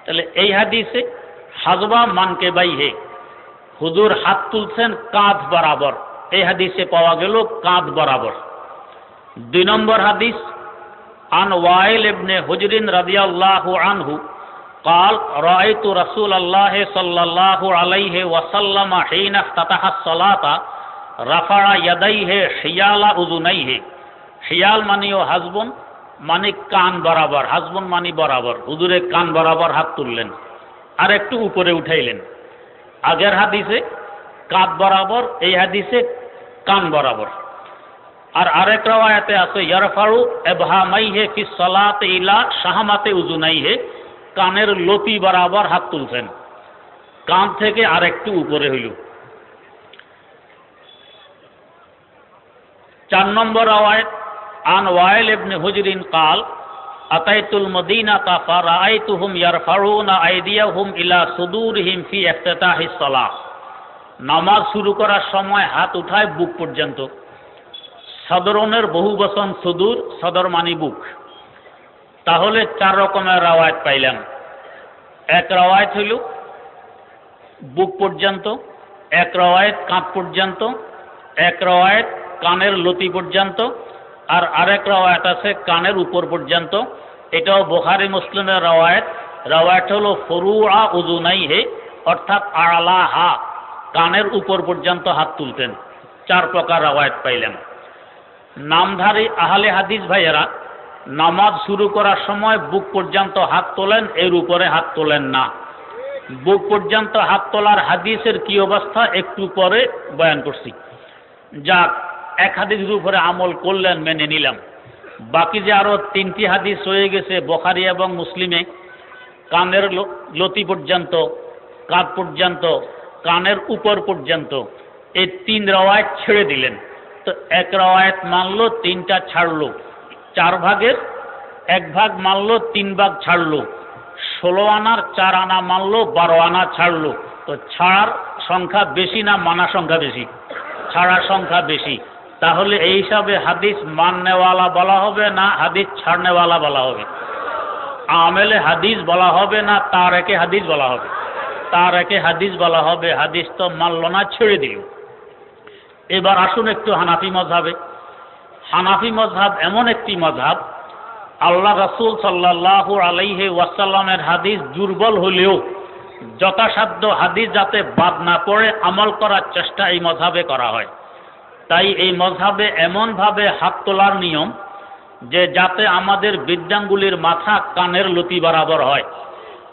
তাহলে এই হাদিসে হাজবা মানকে বাই হে হুজুর হাত তুলছেন কাঁধ বরাবর এই হাদিসে পাওয়া গেল কাঁধ বরাবর দুই নম্বর হাদিস আন ওয়াইল ইবনে হুজরিন রাদিয়াল্লাহু আনহু قال رأيت رسول الله صلى الله عليه وسلم حين افتتح الصلاة رفع يديه حيال أذنيه حيال মানিও হাজবন মানে কান বরাবর হাজবন মানি বরাবর হুজুরে কান বরাবর হাত তুললেন আর একটু উপরে উঠাইলেন আগের হাদিসে কাঁধ বরাবর, এই হাদিসে কান বরাবর। আর আরেক রাওয়ায়াতে আছে ইয়ারফারু এবহামাইহে ফি সলাতে ইলা শাহামাতে উজুনাইহে, কানের লতি বরাবর হাত তুলছেন। কান থেকে আরেকটু উপরে হইল। চার নম্বর আওয়ায় আন ওয়াইল ইবনে হুজরিন কাল আতাইতুল মদিনাতা ফারাআইতুহুম ইয়ারফাউনা আইদিয়াহুম ইলা সুদুরহিম ফি ইফতিতাহিস সালাহ। নামাজ শুরু করার সময় হাত উঠায় বুক পর্যন্ত। সদরনের বহু বচন সুদূর, সদর মানি বুক। তাহলে চার রকমের রাওয়ায়ত পাইলাম। এক রাওয়ায়ত হইল বুক পর্যন্ত, এক রাওয়ায়ত কাঁধ পর্যন্ত, এক রাওয়ায়ত কানের লতি পর্যন্ত আর আরেক রাওয়ায়ত আছে কানের উপর পর্যন্ত। এটাও বোখারি মুসলিমের রাওয়ায়ত। রাওয়ায়ত হলো ফরুয়া উজুনাই হে অর্থাৎ আড়ালা হা কানের উপর পর্যন্ত হাত তুলতেন। চার প্রকার রাওয়ায়ত পাইলেন। নামধারী আহলে হাদিস ভাইয়েরা, নামাজ শুরু করার সময় বুক পর্যন্ত হাত তোলেন, এর উপরে হাত তোলেন না। বুক পর্যন্ত হাত তোলার হাদিসের কি অবস্থা একটু পরে বয়ান করছি। যাক এক হাদিসের উপরে আমল করলেন, মেনে নিলাম। বাকি যে আরও তিনটি হাদিস হয়ে গেছে, বখারি এবং মুসলিমে, কানের লতি পর্যন্ত, কাঁধ পর্যন্ত, কানের উপর পর্যন্ত, এই তিন রওয়ায়ত ছেড়ে দিলেন। তো এক রওয়ায়ত মানলো, তিনটা ছাড়লো। চার ভাগের এক ভাগ মানলো, তিন ভাগ ছাড়লো। ষোলো আনার চার আনা মানলো, বারো আনা ছাড়লো। তো ছাড়ার সংখ্যা বেশি না মানা সংখ্যা বেশি? ছাড়ার সংখ্যা বেশি। তাহলে এই হিসাবে হাদিস মাননেওয়ালা বলা হবে না, হাদিস ছাড়নেওয়ালা বলা হবে। আমেলে হাদিস বলা হবে না, তার একে হাদিস বলা হবে। তার একে হাদিস বলা হবে, হাদিস তো মানল না, ছেড়ে দিল। এবার আসুন একটু হানাফি মজহাবে হানাফি মজহাব এমন একটি মজহাব আল্লাহ রসুল সাল্লাহ আলাইহে ওয়াসাল্লামের হাদিস দুর্বল হলেও যথাসাধ্য হাদিস যাতে বাদ না পড়ে, আমল করার চেষ্টা এই মজহাবে করা হয়। তাই এই মজহাবে এমনভাবে হাত তোলার নিয়ম যে যাতে আমাদের বিদ্যাঙ্গুলির মাথা কানের লতি বরাবর হয়।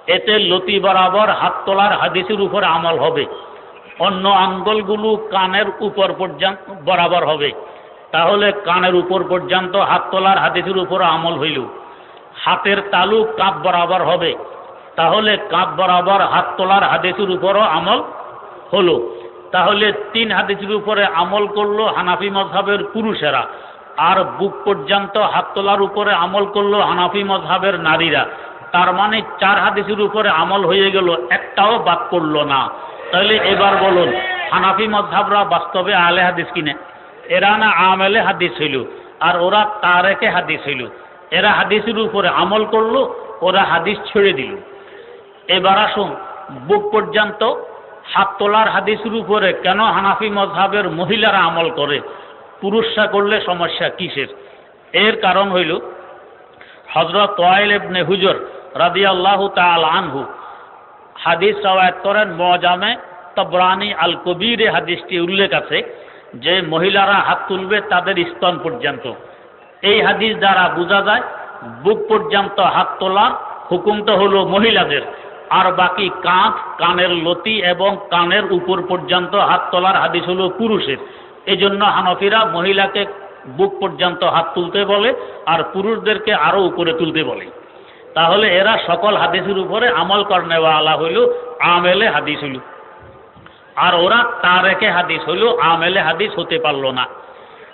এতে লতি বরাবর হাত তোলার হাদিসের উপর আমল হবে। অন্য আঙ্গলগুলো কানের উপর পর্যন্ত বরাবর হবে। তাহলে কানের উপর পর্যন্ত হাত তোলার হাদিসের উপর আমল হইল। হাতের তালু কাঁপ বরাবর হবে। তাহলে কাঁপ বরাবর হাত তোলার হাদিসের উপরও আমল হলো। তাহলে তিন হাদিসের উপরে আমল করল হানাফি মজহাবের পুরুষেরা। আর বুক পর্যন্ত হাত তোলার উপরে আমল করল হানাফি মজহাবের নারীরা। তার মানে চার হাদিসের উপরে আমল হয়ে গেল, একটাও বাদ করল না। তাহলে এবার বলুন, হানাফি মজহাবরা বাস্তবে আলে হাদিস কিনে? এরা না আমেলে হাদিস হইল, আর ওরা তারেকে হাদিস হইল। এরা হাদিসের উপরে আমল করল, ওরা হাদিস ছেড়ে দিল। এবার আসুন, বুক পর্যন্ত হাত তোলার হাদিসের উপরে কেন হানাফি মজহাবের মহিলারা আমল করে? পুরুষরা করলে সমস্যা কিসের? এর কারণ হইল হজরত তোয়াইল ইবনে হুজর রাদিয়াল্লাহ তাল আনহু হাদিস রওয়ায়ত করেন, মজামে তবরানি আল কবিরে হাদিসটি উল্লেখ আছে যে মহিলারা হাত তুলবে তাদের স্তন পর্যন্ত। এই হাদিস দ্বারা বোঝা যায়, বুক পর্যন্ত হাত তোলার হুকুমটা হলো মহিলাদের। আর বাকি কাঁধ, কানের লতি এবং কানের উপর পর্যন্ত হাত তোলার হাদিস হল পুরুষের। এই জন্য হানফিরা মহিলাকে বুক পর্যন্ত হাত তুলতে বলে আর পুরুষদেরকে আরও উপরে তুলতে বলে। তাহলে এরা সকল হাদিসের উপরে আমল করেওয়ালা হইল, আমেলে হাদিস হইল। আর ওরা তারেকে হাদিস হইল, আমেলে হাদিস হতে পারল না।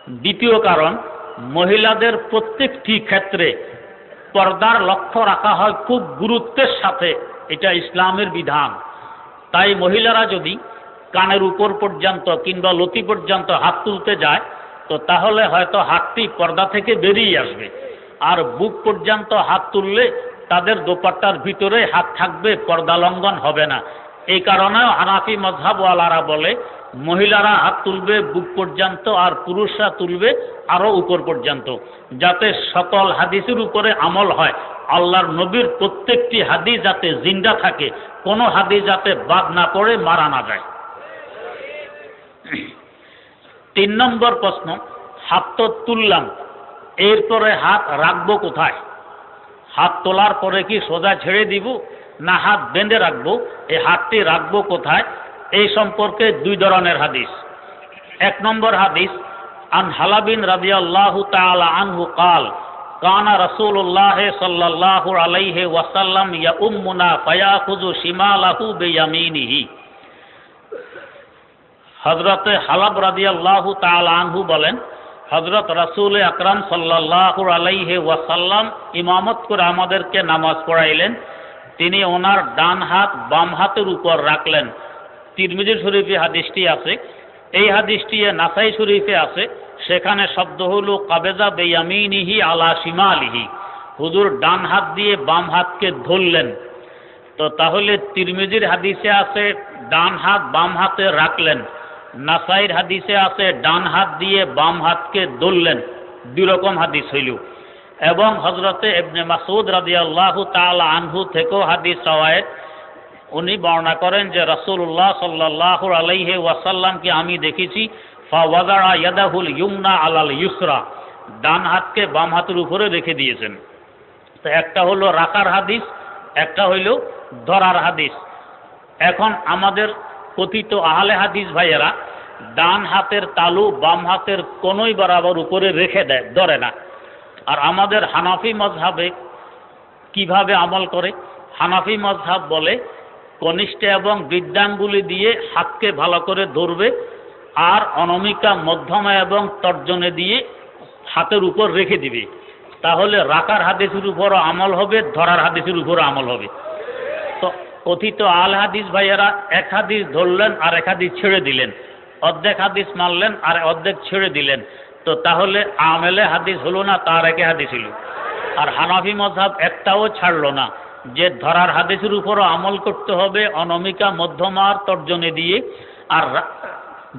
দ্বিতীয় কারণ, মহিলাদের প্রত্যেকটি ক্ষেত্রে পর্দার লক্ষ্য রাখা হয় খুব গুরুত্বের সাথে। এটা ইসলামের বিধান। তাই মহিলারা যদি কানের উপর পর্যন্ত কিংবা লতি পর্যন্ত হাত তুলতে যায়, তো তাহলে হয়তো হাতটি পর্দা থেকে বেরিয়ে আসবে। আর বুক পর্যন্ত হাত তুললে তাদের দোপাট্টার ভিতরে হাত থাকবে, পর্দা লঙ্ঘন হবে না। এই কারণে হানাফি মজহাবওয়ালারা বলে, মহিলারা হাত তুলবে, বুক পর্যন্ত, আর পুরুষরা তুলবে আরও উপর পর্যন্ত, যাতে সকল হাদিসের উপরে আমল হয়। আল্লাহর নবীর প্রত্যেকটি হাদিস যাতে জিন্দা থাকে, কোনো হাদি যাতে বাদ না পড়ে, মারা না যায়। তিন নম্বর প্রশ্ন, হাত তো তুললাম, এরপরে হাত রাখব কোথায়? হাত তোলার পরে কি সোজা ছেড়ে দিব, না হাত বেঁধে রাখব? এই হাতটি রাখব কোথায়? এই সম্পর্কে দুই ধরনের হাদিস। এক নম্বর হাদিস, আন হালাবিন রাদিয়াল্লাহু তাআলা আনহু কাল কানা রাসূলুল্লাহ সাল্লাল্লাহু আলাইহি ওয়াসাল্লাম ইয়াউম্মুনা ফায়াখুযু শিমালাহু বিয়ামিনিহি। হযরতে হালাব রাদিয়াল্লাহু তাআলা আনহু বলেন হজরত রাসূল আকরাম সাল্লাল্লাহু আলাইহি ওয়াসাল্লাম ইমামত করে আমাদেরকে নামাজ পড়াইলেন। তিনি ওনার ডান হাত বাম হাতের উপর রাখলেন। তিরমিজি শরীফে হাদিসটি আছে। এই হাদিসটি নাসাই শরীফে আছে। সেখানে শব্দ হলো, কাবেজা বেয়ামিনিহি আলা শিমালিহি। হুজুর ডান হাত দিয়ে বাম হাতকে ধরলেন। তো তাহলে তিরমিজির হাদিসে আছে, ডান হাত বাম হাতে রাখলেন। নাসাইর হাদিসে আছে, ডান হাত দিয়ে বাম হাতকে ধরলেন। দুই রকম হাদিস হইল। এবং হজরতে এবনে মাসুদ রাদিয়াল্লাহু তাআলা আনহু থেকেও হাদিস সওয়ায়েত উনি বর্ণনা করেন যে রসুল্লাহ সাল্লাহ আলাইহে ওয়াসাল্লামকে আমি দেখেছি ফাওয়াদারা ইয়াদাহুল ইউমনা আলাল ইউসরা, ডান হাতকে বাম হাতের উপরে রেখে দিয়েছেন। তো একটা হলো রাখার হাদিস, একটা হইল ধরার হাদিস। এখন আমাদের কথিত আহলে হাদিস ভাইয়েরা ডান হাতের তালু বাম হাতের কোনোই বরাবর উপরে রেখে দেয়, ধরে না। আর আমাদের হানাফি মজহাবে কীভাবে আমল করে? হানাফি মজহাব বলে, কনিষ্ঠ এবং বৃদ্ধাঙ্গুলি দিয়ে হাতকে ভালো করে ধরবে আর অনমিকা মধ্যমা এবং তর্জনে দিয়ে হাতের উপর রেখে দিবে। তাহলে রাখার হাদিসের উপরও আমল হবে, ধরার হাদিসের উপরও আমল হবে। তো কথিত আল হাদিস ভাইয়েরা, এক হাদিস ধরলেন আর এক হাদিস ছেড়ে দিলেন। অর্ধেক হাদিস মানলেন আর অর্ধেক ছেড়ে দিলেন। তো তাহলে আমেলে হাদিস হলো না, তার একে হাদিস হলো। আর হানাফি মজাব একটাও ছাড়লো না, যে ধরার হাদিসের উপরও আমল করতে হবে অনমিকা মধ্যমার তর্জনে দিয়ে। আর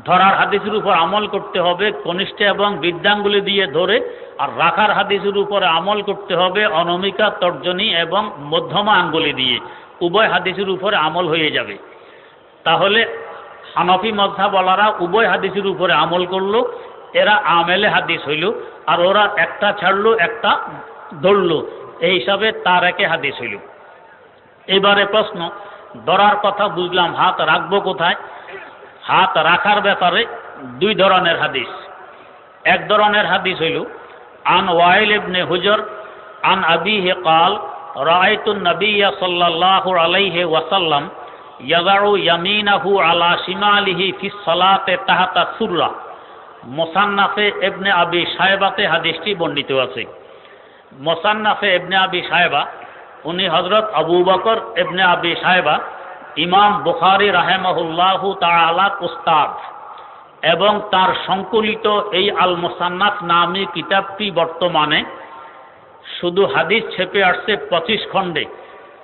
ধরার হাদিসের উপর আমল করতে হবে কনিষ্ঠ এবং বৃদ্ধাঙ্গুলি দিয়ে ধরে, আর রাখার হাদিসের উপরে আমল করতে হবে অনমিকা, তর্জনী এবং মধ্যমা আঙ্গুলি দিয়ে। উভয় হাদিসের উপরে আমল হয়ে যাবে। তাহলে হানফি মধ্যাবলারা উভয় হাদিসের উপরে আমল করল, এরা আমেলে হাদিস হইল, আর ওরা একটা ছাড়লো, একটা ধরলো। এই হিসাবে তার একে হাদিস হইল। এবারে প্রশ্ন, ধরার কথা বুঝলাম, হাত রাখব কোথায়? হাত রাখার ব্যাপারে দুই ধরনের হাদিস। এক ধরনের হাদিস হইল, আন ওয়াইল ইবনে হুজর, আন আবিহে কাল রায়তুন নবিয়া সাল্লাল্লাহু আলাইহি ওয়াসাল্লাম, ইয়াদাউ ইয়ামিনাহু আলা শিমালিহি ফিস সালাতে তাহাতা সুররা। মোসান্নাফে এবনে আবি সাহেবাতে হাদিসটি বর্ণিত আছে। মোসান্নাফে এবনে আবি সাহেবা উনি হজরত আবু বকর এবনে আবি সাহেবা ইমাম বুখারি রাহেমাহুল্লাহু তাআলা উস্তাদ এবং তার সংকলিত এই আল মোসান্নাফ নামী কিতাবটি বর্তমানে শুধু হাদিস ছেপে আসছে পঁচিশ খণ্ডে,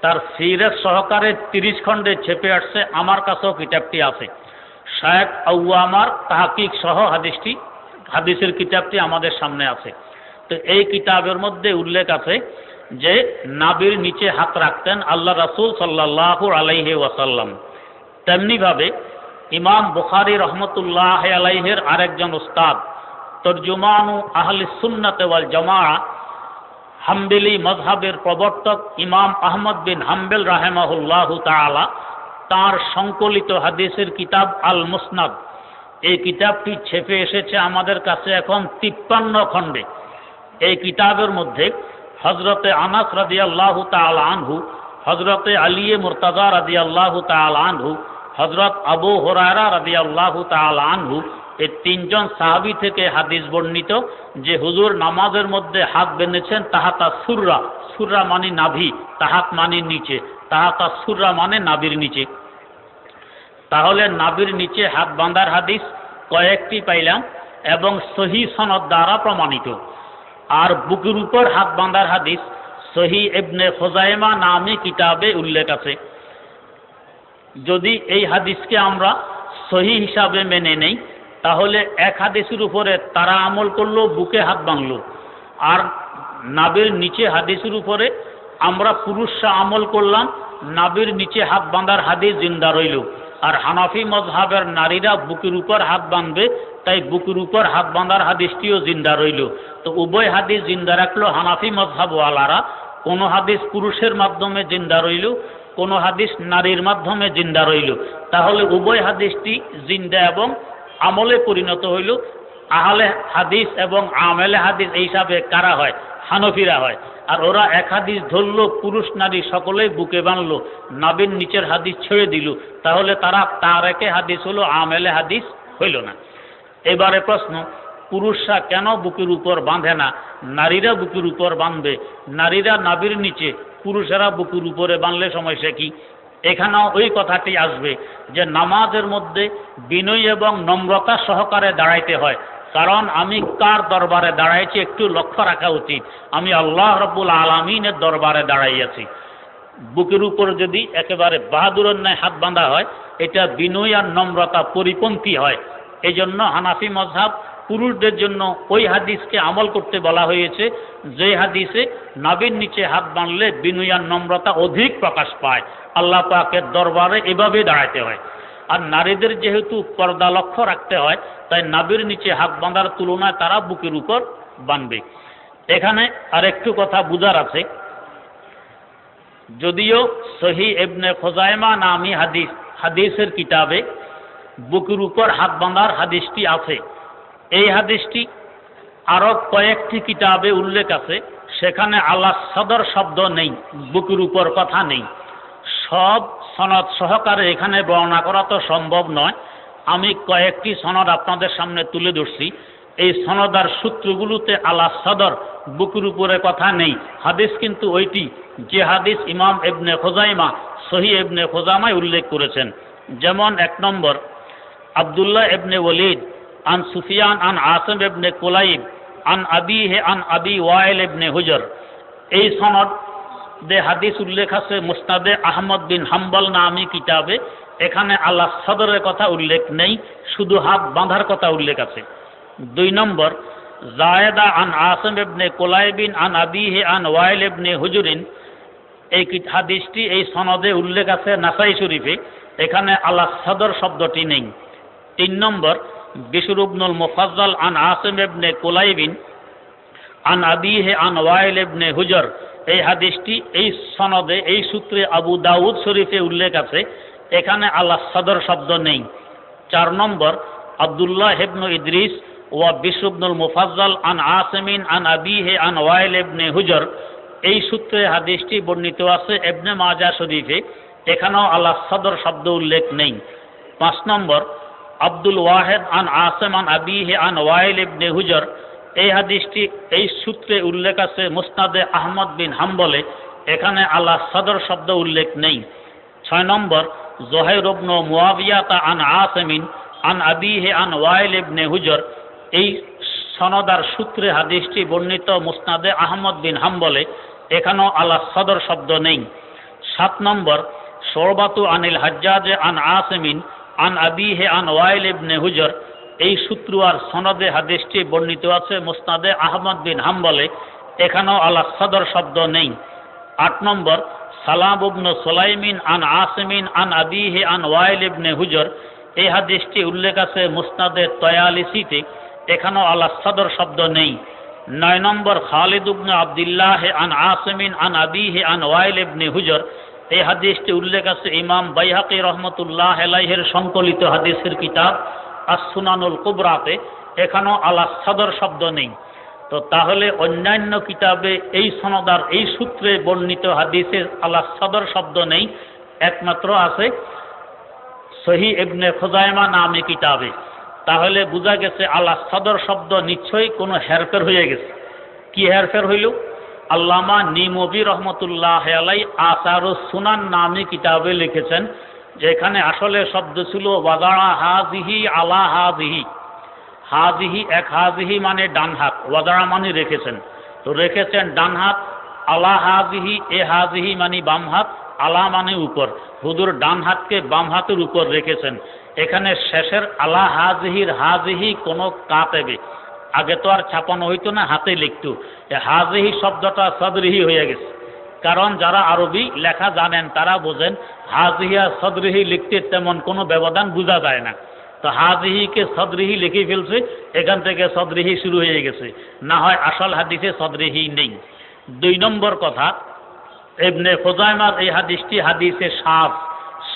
তার সিরেত সহকারে তিরিশ খণ্ডে ছেপে আসছে, আমার কাছেও কিতাবটি আছে। শায়েক আউয়ামার তাহাকিক সহ হাদিসটি, হাদিসের কিতাবটি আমাদের সামনে আছে। তো এই কিতাবের মধ্যে উল্লেখ আছে যে নাবির নিচে হাত রাখতেন আল্লাহ রাসুল সাল্লাহ আলাইহে ওয়াসাল্লাম। তেমনিভাবে ইমাম বুখারি রহমতুল্লাহ আলাইহের আরেকজন উস্তাদ, তর্জুমানু আহলি সুন্নাতে ওয়াল জামা হাম্বেলি মজহাবের প্রবর্তক ইমাম আহমদ বিন হাম্বেল রাহেমাহুল্লাহ তালা তার সংকলিত হাদিসের কিতাব আল মুসনাদ এই কিতাবটি ছেপে এসেছে আমাদের কাছে এখন তিপ্পান্ন খণ্ডে। এই কিতাবের মধ্যে হজরতে আনাস রাদি আল্লাহ আনহু হজরতে আলিয়ে মুরতাজা রাদি আল্লাহ আনহু হজরত আবু হরারা রাদি আল্লাহ আনহু এই তিনজন সাহাবি থেকে হাদিস বর্ণিত যে হুজুর নামাজের মধ্যে হাত বেঁধেছেন, তাহাতা সুররা। সুররা মানে নাভি, তাহাত মানে নিচে, তাহাতা সুররা মানে নাভির নিচে। তাহলে নাভির নিচে হাত বাঁধার হাদিস কয়েকটি পাইলাম এবং সহি সনদ দ্বারা প্রমাণিত। আর বুকের উপর হাত বাঁধার হাদিস সহি এবনে খোজাইমা নামে কিতাবে উল্লেখ আছে। যদি এই হাদিসকে আমরা সহি হিসাবে মেনে নেই, তাহলে এক হাদিসের উপরে তারা আমল করল, বুকে হাত বাঁধলো। আর নাবের নিচে হাদিসের উপরে আমরা পুরুষরা আমল করলাম, নাবির নিচে হাত বাঁধার হাদিস জিন্দা রইল। আর হানাফি মজহাবের নারীরা বুকের উপর হাত বাঁধবে তাই বুকুর উপর হাত বাঁধার হাদিসটিও জিন্দা রইল। তো উভয় হাদিস জিন্দা রাখল হানাফি মজহাবওয়ালারা কোনো হাদিস পুরুষের মাধ্যমে জিন্দা রইল, কোনো হাদিস নারীর মাধ্যমে জিন্দা রইল। তাহলে উভয় হাদিসটি জিন্দা এবং আমলে পরিণত হইল। আহলে হাদিস এবং আমেলে হাদিস এই হিসাবে কারা হয়? হানফিরা হয়। আর ওরা এক হাদিস ধরল, পুরুষ নারী সকলেই বুকে বানলো নাবিন নিচের হাদিস ছেড়ে দিল। তাহলে তারা তার একে হাদিস হলো, আমেলে হাদিস হইল না। এবারে প্রশ্ন, পুরুষরা কেন বুকের উপর বাঁধে না? নারীরা বুকের উপর বাঁধবে। নারীরা নাবির নিচে, পুরুষেরা বুকের উপরে বাঁধলে সমস্যা কি? এখানেও ওই কথাটি আসবে যে নামাজের মধ্যে বিনয় এবং নম্রতা সহকারে দাঁড়াইতে হয়। কারণ আমি কার দরবারে দাঁড়াইছি একটু লক্ষ্য রাখা উচিত। আমি আল্লাহ রব্বুল আলমিনের দরবারে দাঁড়াইয়াছি। বুকের উপর যদি একেবারে বাহাদুরের ন্যায় হাত বাঁধা হয়, এটা বিনয় আর নম্রতা পরিপন্থী হয়। এই জন্য হানাফি মজহাব পুরুষদের জন্য ওই হাদিসকে আমল করতে বলা হয়েছে, যে হাদিসে নাবির নিচে হাত বাঁধলে বিনয়ার নম্রতা অধিক প্রকাশ পায়। আল্লাহ পাকের দরবারে এভাবে দাঁড়াতে হয়। আর নারীদের যেহেতু পর্দা লক্ষ্য রাখতে হয়, তাই নাবির নিচে হাত বাঁধার তুলনায় তারা বুকের উপর বাঁধবে। এখানে আরেকটু কথা বুঝার আছে। যদিও সহি এবনে খোজাইমা নামি হাদিস, হাদিসের কিতাবে বুকের উপর হাত বাঁধার হাদিসটি আছে। এই হাদিসটি আরও কয়েকটি কিতাবে উল্লেখ আছে। সেখানে আল্লাহ সদর শব্দ নেই, বুকের উপর কথা নেই। সব সনদ সহকারে এখানে বর্ণনা করা তো সম্ভব নয়। আমি কয়েকটি সনদ আপনাদের সামনে তুলে ধরছি। এই সনদার সূত্রগুলোতে আল্লাহ সদর বুকের উপরে কথা নেই। হাদিস কিন্তু ওইটি, যে হাদিস ইমাম এবনে খোজাইমা, সহি এবনে খোজামায় উল্লেখ করেছেন। যেমন এক নম্বর আবদুল্লাহ এবনে ওলিদ আন সুফিয়ান, আন আসম এবনে কোলাইব, আন আবি হে আন আবি ওয়াইল এবনে হুজর। এই সনদ দে হাদিস উল্লেখ আছে মুস্তাদে আহমদ বিন হাম্বল নামি কিতাবে। এখানে আল্লাহ সদরের কথা উল্লেখ নেই, শুধু হাত বাঁধার কথা উল্লেখ আছে। দুই নম্বর, জায়দা আন আসম এবনে কোলাইবিন, আন আবি হে আন ওয়াইল এবনে হুজুরিন। এই হাদিসটি এই সনদে উল্লেখ আছে নাসাই শরীফে। এখানে আল্লাহ সদর শব্দটি নেই। তিন নম্বর বিশুরুবনুল মুফাজ্জল আন আসিম ইবনে কুলাইবিন আন আবিহে আন ওয়াইল ইবনে হুজর। এই হাদিসটি, এই সনদে, এই সূত্রে আবু দাউদ শরীফে উল্লেখ আছে, এখানে আল্লাহ সদর শব্দ নেই। চার নম্বর, আবদুল্লাহ হেবনু ইদ্রিস ওয়া বিশুবনুল মুফাজ্জল আন আসমিন আন আবিহে আন ওয়াইল ইবনে হুজর। এই সূত্রে হাদিসটি বর্ণিত আছে এবনে মাজা শরীফে। এখানেও আল্লাহ সদর শব্দ উল্লেখ নেই। পাঁচ নম্বর আব্দুল ওয়াহেদ আন আসেম আন আবিহে আন ওয়াইল ইবনে হুজর। এই হাদিসটি, এই সূত্রে উল্লেখ আছে মুস্তাদে আহমদ বিন হাম্বলে। এখানে আল্লাহ সদর শব্দ উল্লেখ নেই। ছয় নম্বর জোহের রবন মুয়াবিয়াতা আন আসেমিন আন আবিহে আন ওয়াইল ইবনে হুজর। এই সনদার সূত্রে হাদিসটি বর্ণিত মুস্তাদে আহমদ বিন হাম্বলে। এখানেও আল্লাহ সদর শব্দ নেই। সাত নম্বর সৌবাতু আনিল হাজ্জাজে আন আসেমিন আন আবিহে আন ওয়াইল ইবনে হুজর। এই সূত্র আর সনদে হাদিসটি বর্ণিত আছে মোস্তাদে আহমদ বিন হাম্বলে। এখানেও আল্লাহ সদর শব্দ নেই। আট নম্বর, সালাম উবনু সোলাইমিন আন আসমিন আন আবিহে আন ওয়াইল ইবনে হুজর। এই হাদিসটি উল্লেখ আছে মুস্তাদে তয়ালিসিতে। এখানেও আল্লাহ সদর শব্দ নেই। নয় নম্বর, খালিদ উবনে আবদুল্লাহ আন আসমিন আন আবিহে আন ওয়াইল ইবনে হুজর। এই হাদিসটি উল্লেখ আছে ইমাম বাইহাকি রহমতুল্লাহ এলাইহের সংকলিত হাদিসের কিতাব আসুনানুল কুবরাতে। এখানেও আল্লাহ সদর শব্দ নেই। তো তাহলে অন্যান্য কিতাবে এই সনদার এই সূত্রে বর্ণিত হাদিসের আল্লাহ সদর শব্দ নেই। একমাত্র আছে সহি এবনে খোজায়মা নামে কিতাবে। তাহলে বোঝা গেছে আল্লাহ সদর শব্দ নিশ্চয়ই কোনো হেরফের হয়ে গেছে। কি হেরফের হইল? আল্লামা নিমবি রহমতুল্লাহ আলাই আসার সুনান নামে কিতাবে লিখেছেন, যেখানে আসলে শব্দ ছিল ওয়াদাড়া হাজিহি আলা হাজিহি। হাজিহি এক হাজিহি মানে ডান হাত, ওয়াদারা মানে রেখেছেন। তো রেখেছেন ডান হাত, আলা হাজিহি, এ হাজিহি মানে বাম হাত, আলা মানে উপর। হুদুর ডান হাতকে বাম হাতের উপর রেখেছেন। এখানে শেষের আলা হাজিহির হাজিহি কোনো কাতেবে আগে তো আর ছাপানো হইতো না, হাতে লিখতো। হাজিহি শব্দটা সদরিহি হয়ে গেছে। কারণ যারা আরবি লেখা জানেন, তারা বোঝেন হাজিহি আর সদরিহি লিখতে তেমন কোনো ব্যবধান বোঝা যায় না। তো হাজিহিকে সদরিহি লিখে ফেলছে, এখান থেকে সদরিহি শুরু হয়ে গেছে। না হয় আসল হাদিসে সদরিহি নেই। দুই নম্বর কথা এবনে খোজাইমার এই হাদিসটি হাদিসে সাজ।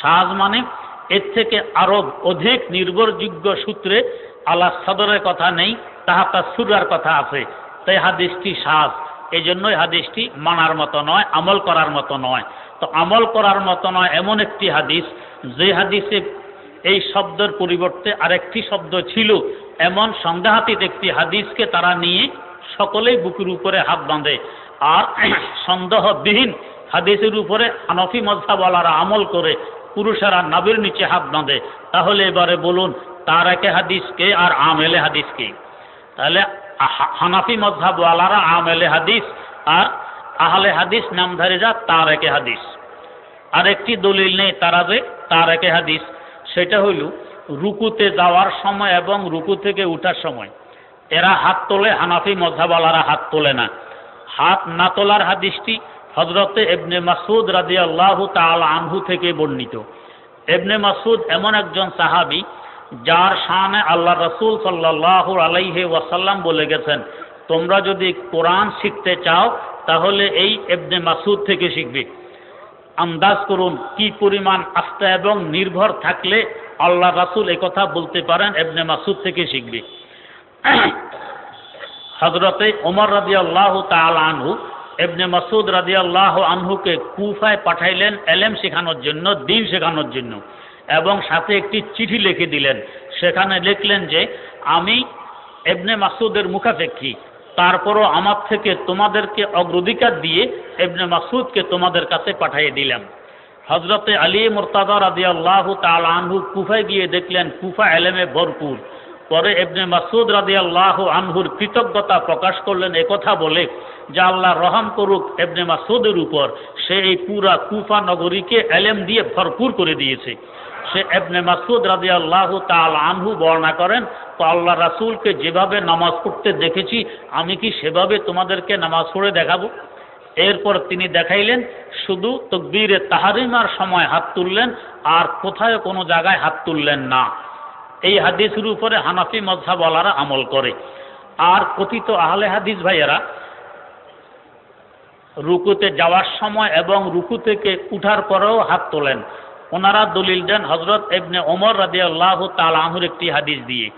সাজ মানে এর থেকে আরও অধিক নির্ভরযোগ্য সূত্রে আল্লাহ সদরের কথা নেই তাহাতা সুরার কথা আছে। তাই হাদিসটি সাজ এই জন্যই হাদিসটি মানার মতো নয়, আমল করার মতো নয়। তো আমল করার মতো নয়, এমন একটি হাদিস, যে হাদিসে এই শব্দের পরিবর্তে আরেকটি শব্দ ছিল, এমন সংঘাতিত একটি হাদিসকে তারা নিয়ে সকলেই বুকের উপরে হাত বাঁধে। আর সন্দেহবিহীন হাদিসের উপরে হানফি মজাওয়ালারা আমল করে, পুরুষেরা নাবির নিচে হাত বাঁধে। তাহলে এবারে বলুন, তার একে হাদিসকে আর আমেলে হাদিসকে? তাহলে হানাফি মজাবওয়ালারা আমেলে হাদিস আর আহলে হাদিস নামধারীরা তার একে হাদিস। আর একটি দলিল নেই তারা যে তার একে হাদিস। সেটা হইল রুকুতে যাওয়ার সময় এবং রুকু থেকে উঠার সময়। এরা হাত তোলে, হানাফি মজাবালারা হাত তোলে না। হাত না তোলার হাদিসটি হজরতে এবনে মাসুদ রাজি আল্লাহ তাল আনহু থেকে বর্ণিত। এবনে মাসুদ এমন একজন সাহাবি যার শানে আল্লাহ রসুল সাল্লাহ আলাইহে ওয়াসাল্লাম বলে গেছেন, তোমরা যদি কোরআন শিখতে চাও, তাহলে এই এবনে মাসুদ থেকে শিখবে। আন্দাজ করুন কি পরিমাণ আস্থা এবং নির্ভর থাকলে আল্লাহ রাসুল কথা বলতে পারেন এবনে মাসুদ থেকে শিখবে। হজরতে ওমর রাজি আল্লাহ তাল আনহু এবনে মাসুদ রাজি আল্লাহ আনহুকে কুফায় পাঠাইলেন এলেম শেখানোর জন্য, দিন শেখানোর জন্য। এবং সাথে একটি চিঠি লিখে দিলেন। সেখানে লিখলেন যে, আমি এবনে মাসুদের মুখাপেক্ষী। তারপরও আমার থেকে তোমাদেরকে অগ্রাধিকার দিয়ে এবনে মাসুদকে তোমাদের কাছে পাঠিয়ে দিলাম। হজরতে আলী মুরতাদা রাজি আল্লাহ তাল আনহু কুফায় গিয়ে দেখলেন, কুফা এলেমে ভরপুর। পরে এবনে মাসুদ রাজি আল্লাহ আনহুর কৃতজ্ঞতা প্রকাশ করলেন একথা বলে যে, আল্লাহ রহম করুক এবনে মাসুদের উপর। সে এই পুরা কুফা নগরীকে এলেম দিয়ে ভরপুর করে দিয়েছে। সে এবনে মাসুদ রাজি আল্লাহ তাল আনহু বর্ণনা করেন, তো আল্লাহ রাসুলকে যেভাবে নামাজ পড়তে দেখেছি, আমি কি সেভাবে তোমাদেরকে নামাজ পড়ে দেখাবো? এরপর তিনি দেখাইলেন, শুধু তকবীরে তাহারিমার সময় হাত তুললেন, আর কোথায় কোনো জায়গায় হাত তুললেন না। এই হাদিসের উপরে হানাফি মজাবলারা আমল করে। আর কথিত আহলে হাদিস ভাইয়েরা, রুকুতে যাওয়ার সময় এবং রুকু থেকে উঠার পরেও হাত তোলেন। ওনারা দলিল দেন হজরত এবনে ওমর রাজি আল্লাহ তালাহুর একটি হাদিস দিয়ে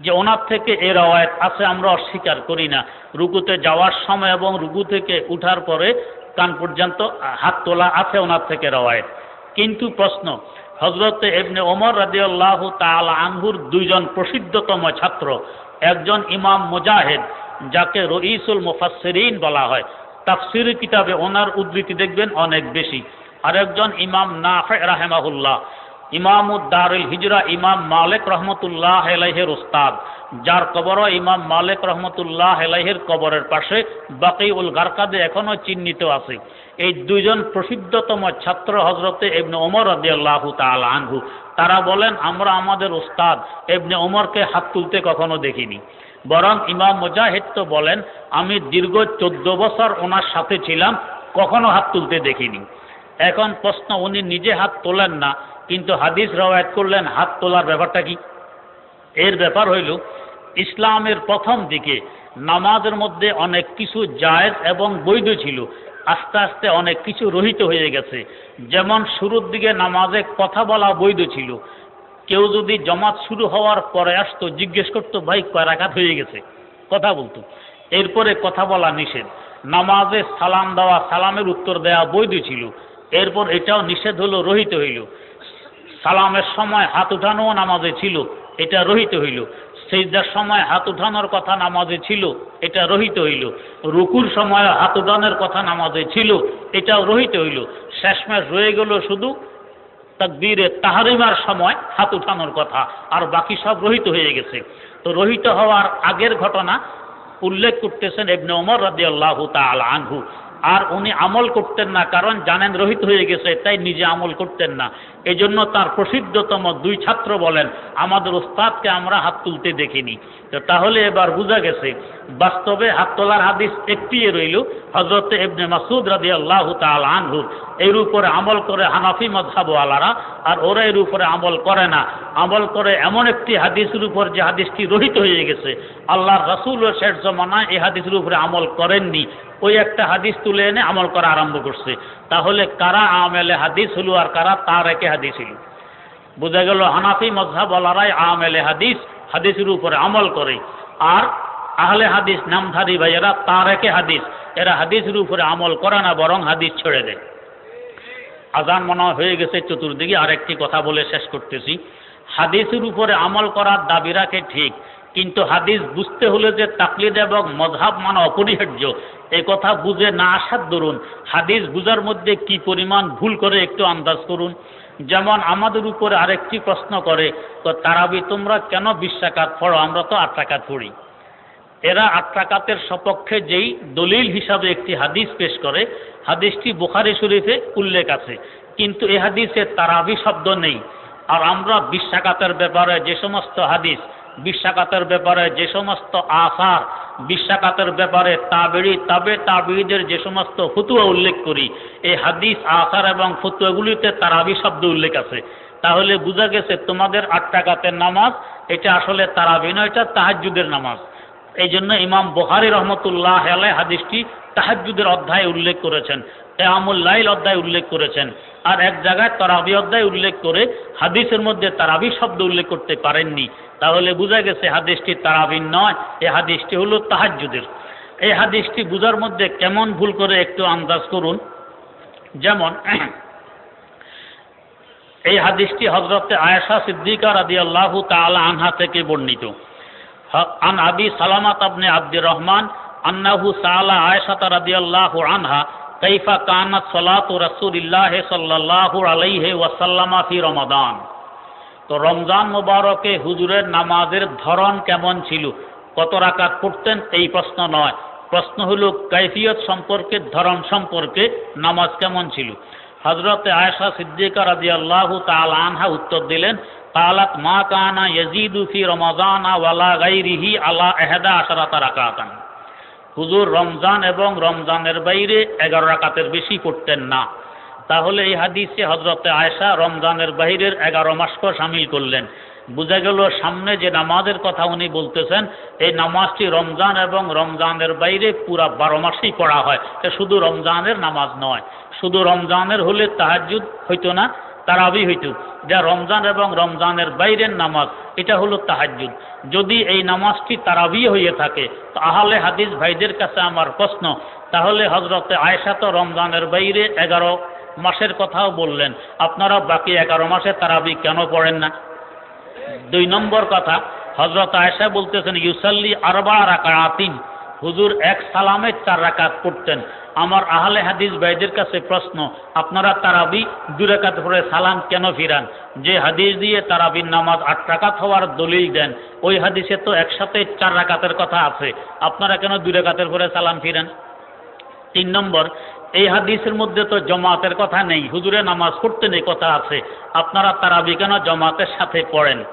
যে ওনার থেকে এ রওয়ায়ত আছে, আমরা অস্বীকার করি না। রুকুতে যাওয়ার সময় এবং রুকু থেকে উঠার পরে কান পর্যন্ত হাত তোলা আছে ওনার থেকে রওয়ায়ত। কিন্তু প্রশ্ন হজরত এবনে ওমর রাজি আল্লাহ তাল আনহুর দুইজন প্রসিদ্ধতম ছাত্র, একজন ইমাম মুজাহেদ, যাকে রইসুল মুফাসসিরিন বলা হয়। তাফসির কিতাবে ওনার উদ্ধৃতি দেখবেন অনেক বেশি। আরেকজন ইমাম নাফে রাহেমাহুল্লাহ। ইমামুদ্দারুল হিজরা ইমাম মালিক রহমতুল্লাহ এলাহের উস্তাদ। যার কবরও ইমাম মালিক রহমতুল্লাহ এলাহের কবরের পাশে বাকি উল গারকাদে এখনও চিহ্নিত আছে। এই দুইজন প্রসিদ্ধতম ছাত্র হজরতে এবনে ওমর রদি আল্লাহ তাল আনহু। তারা বলেন, আমরা আমাদের উস্তাদ এবনে ওমরকে হাত তুলতে কখনো দেখিনি। বরং ইমাম মুজাহিদ তো বলেন, আমি দীর্ঘ চোদ্দ বছর ওনার সাথে ছিলাম, কখনো হাত তুলতে দেখিনি। এখন প্রশ্ন, উনি নিজে হাত তোলেন না, কিন্তু হাদিস রওয়ায়ত করলেন, হাত তোলার ব্যাপারটা কি? এর ব্যাপার হইল, ইসলামের প্রথম দিকে নামাজের মধ্যে অনেক কিছু জায়েজ এবং বৈধ ছিল, আস্তে আস্তে অনেক কিছু রহিত হয়ে গেছে। যেমন শুরুর দিকে নামাজে কথা বলা বৈধ ছিল, কেউ যদি জমাত শুরু হওয়ার পরে আসতো, জিজ্ঞেস করতো, ভাই, কয় রাখাত হয়ে গেছে? কথা বলতো। এরপরে কথা বলা নিষেধ। নামাজে সালাম দেওয়া, সালামের উত্তর দেওয়া বৈধ ছিল এরপর এটাও নিষেধ হলো, রহিত হইল। সালামের সময় হাত উঠানোও নামাজে ছিল, এটা রহিত হইল। সেইদার সময় হাত উঠানোর কথা নামাজে ছিল, এটা রহিত হইল। রুকুর সময় হাত উঠানোর কথা নামাজে ছিল, এটাও রহিত হইল। শেষমেশ রয়ে গেল শুধু তাকবীরে তাহারিমার সময় হাত উঠানোর কথা, আর বাকি সব রহিত হয়ে গেছে। তো রহিত হওয়ার আগের ঘটনা উল্লেখ করতেছেন এবনে ওমর রাদি আল্লাহ আনহু। আর উনি আমল করতেন না, কারণ জানেন রহিত হয়ে গেছে, তাই নিজে আমল করতেন না। এই জন্য তার প্রসিদ্ধতম দুই ছাত্র বলেন, আমাদের ওস্তাদকে আমরা হাত তুলতে দেখিনি। তো তাহলে এবার বোঝা গেছে, বাস্তবে হাত তোলার হাদিস একটি রইল হজরত এবনে মাসুদ রাদি আল্লাহ তাল আনহুর এর উপরে আমল করে হানাফি মধাবওয়ালারা আর ওরা এর উপরে আমল করে না। আমল করে এমন একটি হাদিসের উপর যে হাদিসটি রহিত হয়ে গেছে আল্লাহ রসুল ও শেষ জমানায় এই হাদিসের উপরে আমল করেননি। ওই একটা হাদিস তুলে এনে আমল করা আরম্ভ করছে। তাহলে কারা আমেলে হাদিস হলো আর কারা তার একে হাদিস হলো? বোঝা গেল, হানাফি মজাবলারাই আমেলে হাদিস, হাদিসের উপরে আমল করে। আর আহলে হাদিস, নামধারী ভাইয়েরা তার একে হাদিস। এরা হাদিসের উপরে আমল করে না, বরং হাদিস ছেড়ে দেয়। আজান মনে হয়ে গেছে, চতুর্দিকে আরেকটি কথা বলে শেষ করতেছি। হাদিসের উপরে আমল করার দাবি রাখে ঠিক? কিন্তু হাদিস বুঝতে হলে যে তাকলিদ এবং মজহাব মানা অপরিহার্য। এ কথা বুঝে না আসার দরুন। হাদিস বুঝার মধ্যে কি পরিমাণ ভুল করে একটু আন্দাজ করুন। যেমন আমাদের উপরে আরেকটি প্রশ্ন করে, তো তারাবি, তোমরা কেন বিশ্বাকাত পড়ো? আমরা তো আট পড়ি। এরা আট টাকাতের সপক্ষে যেই দলিল হিসাবে একটি হাদিস পেশ করে, হাদিসটি বুখারি শরীফে উল্লেখ আছে। কিন্তু এ হাদিসে তারাবি শব্দ নেই। আর আমরা বিশ্বাকাতের ব্যাপারে যে সমস্ত হাদিস বিশ্বাকাতের ব্যাপারে যে সমস্ত আসার বিশ্বাকাতের ব্যাপারে তাবেড়ি, তাবে তাবিদের যে সমস্ত ফতুয়া উল্লেখ করি, এই হাদিস আসার এবং ফতুয়াগুলিতে তারাবি শব্দ উল্লেখ আছে। তাহলে বোঝা গেছে তোমাদের আট টাকাতের নামাজ, এটা আসলে তারাবি নয় এটা তাহাজুদের নামাজ। এই জন্য ইমাম বহারি রহমতুল্লাহ হাদিসটি তাহাজুদের অধ্যায় উল্লেখ করেছেন। লাইল অধ্যায় উল্লেখ করেছেন। আর এক জায়গায় তারাবি অধ্যায় উল্লেখ করে হাদিসের মধ্যে তারাবি শব্দ উল্লেখ করতে পারেননি। তাহলে বোঝা গেছে হাদিসটি তারাবিন নয়, এই হাদিসটি হলো তাহাজুদের এই হাদিসটি বুঝার মধ্যে কেমন ভুল করে একটু আন্দাজ করুন। যেমন, এই হাদিসটি হজরতে আয়েশা সিদ্দিকা রাদি আল্লাহ তালা আনহা থেকে বর্ণিত। আন আবি সালামাত আবনে আব্দুর রহমান আন্নাহু সালা আয়েশাতা রাদি আল্লাহ আনহা কাইফা কানাত সলাত রসুলিল্লাহ সাল্লাহ আলাইহে ওয়াসাল্লামা ফি রমাদান। তো রমজান মোবারকে হুজুরের নামাজের ধরন কেমন ছিল? কত রাকাত পড়তেন? এই প্রশ্ন নয়। প্রশ্ন হলো কৈফিয়ত সম্পর্কে, ধরন সম্পর্কে নামাজ কেমন ছিল? হজরত আয়সা সিদ্দিকা রাজি আল্লাহ তাল আনহা উত্তর দিলেন, কালাত মা কানা ইয়াজিদু ফি রমাজানা ওয়ালা গাইরিহি আলা এহেদা আশারাতা রাকাতান। হুজুর রমজান এবং রমজানের বাইরে এগারো রাকাতের বেশি পড়তেন না। তাহলে এই হাদিসে হজরতে আয়সা রমজানের বাহিরের এগারো মাসকে সামিল করলেন। বুঝা গেল সামনে যে নামাজের কথা উনি বলতেছেন, এই নামাজটি রমজান এবং রমজানের বাইরে পুরা বারো মাসেই পড়া হয়। শুধু রমজানের নামাজ নয়, শুধু রমজানের হলে তাহাজুদ হইতো না তারাবি হইত। যা রমজান এবং রমজানের বাইরের নামাজ, এটা হলো তাহাজুদ যদি এই নামাজটি তারাবি হয়ে থাকে তাহলে হাদিস ভাইদের কাছে আমার প্রশ্ন, তাহলে হজরতে আয়সা তো রমজানের বাইরে এগারো মাসের কথাও বললেন। আপনারা বাকি এগারো মাসে তারাবি কেন পড়েন না? দুই নম্বর কথা হজরত আয়সা বলতেছেন, ইউসাল্লি আরবা রাকাতিন হুজুর এক সালামে চার রাকাত পড়তেন। আমার আহলে হাদিস ভাইদের কাছে প্রশ্ন, আপনারা তারাবি দু রাকাত পরে সালাম কেন ফিরান? যে হাদিস দিয়ে তারাবির নামাজ আট রাকাত হওয়ার দলিল দেন, ওই হাদিসে তো একসাথে চার রাকাতের কথা আছে। আপনারা কেন দুই রাকাতের পরে সালাম ফিরান? তিন নম্বর, এই হাদিসের মধ্যে তো জমাতের কথা নেই, হুজুরে নামাজ পড়তে নেই কথা আছে। আপনারা তারাবি কেন জমাতের সাথে পড়েন?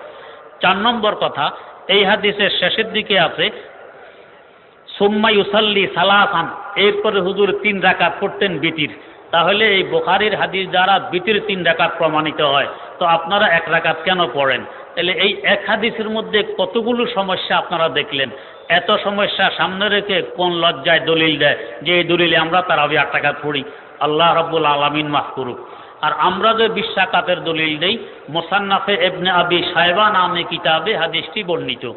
চার নম্বর কথা, এই হাদিসের শেষের দিকে আছে সোম্মা ইউসাল্লি সালাসান। এরপরে হুজুর তিন রাকাত পড়তেন বিটির। তাহলে এই বোখারির হাদিস দ্বারা বিটির তিন রাকাত প্রমাণিত হয়। তো আপনারা এক রাকাত কেন পড়েন? তাহলে এই এক হাদিসের মধ্যে কতগুলো সমস্যা আপনারা দেখলেন? এত সমস্যা সামনে রেখে কোন লজ্জায় দলিল দেয়? যে এই দলিলে আমরা তার আবি আট টাকা পড়ি। আল্লাহ রব্বুল আলমিন মাফ করুক। আর আমরা যে বিশ্বাকাতের দলিল দেই, মোসান্নাফে এবনে আবি সাহেবা নামে কিতাবে হাদিসটি বর্ণিত।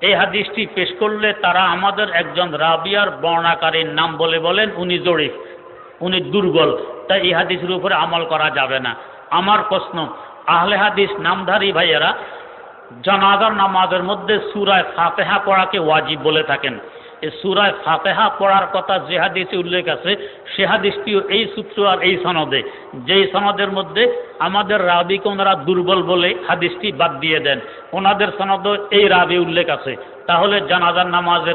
এই হাদিসটি পেশ করলে তারা আমাদের একজন রাবিয়ার বর্ণাকারীর নাম বলে বলেন, উনি জরিফ, উনি দুর্বল, তাই এই হাদিসের উপরে আমল করা যাবে না। আমার প্রশ্ন, আহলে হাদিস নামধারী ভাইয়েরা, জানাজার নামাজের মধ্যে সুরায় ফাতেহা পড়াকে ওয়াজিব বলে থাকেন। এই সুরায় ফাতেহা পড়ার কথা যে হাদিসে উল্লেখ আছে, সে হাদিসটিও এই সূত্র আর এই সনদে। যেই সনদের মধ্যে আমাদের রাবিকে ওনারা দুর্বল বলে হাদিসটি বাদ দিয়ে দেন। ওনাদের সনদ এই রাবি উল্লেখ আছে। তাহলে জানাজার নামাজের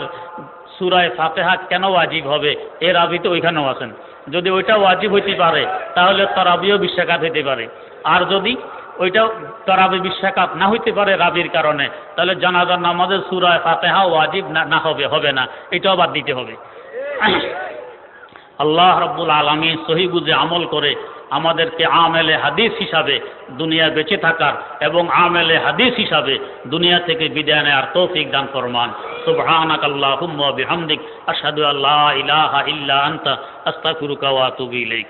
সুরায় ফাতেহা কেন ওয়াজিব হবে? এ রাবি তো ওইখানেও আছেন। যদি ওইটা ওয়াজিব হইতে পারে, তাহলে তারাবিও বিশ্বাকাত হইতে পারে। আর যদি ওইটাও তারাবি বিশ্বাকাত না হইতে পারে রাবির কারণে। তাহলে জানাজার নামাজের সুরায় ফাতেহা ওয়াজিব না হবে হবে না। এটাও বাদ দিতে হবে। আল্লাহ রব্বুল আলমী সহি বুঝে আমল করে আমাদেরকে আমেলে হাদিস হিসাবে দুনিয়া বেঁচে থাকার এবং আমেলে হাদিস হিসাবে দুনিয়া থেকে বিদায় নেওয়ার তৌফিক দান ফরমান। সুবহানাক আল্লাহুম্মা বিহামদিক। আশহাদু আল্লা ইলাহা ইল্লা আনতা। আস্তাগফিরুকা ওয়া আতুবু ইলাইক।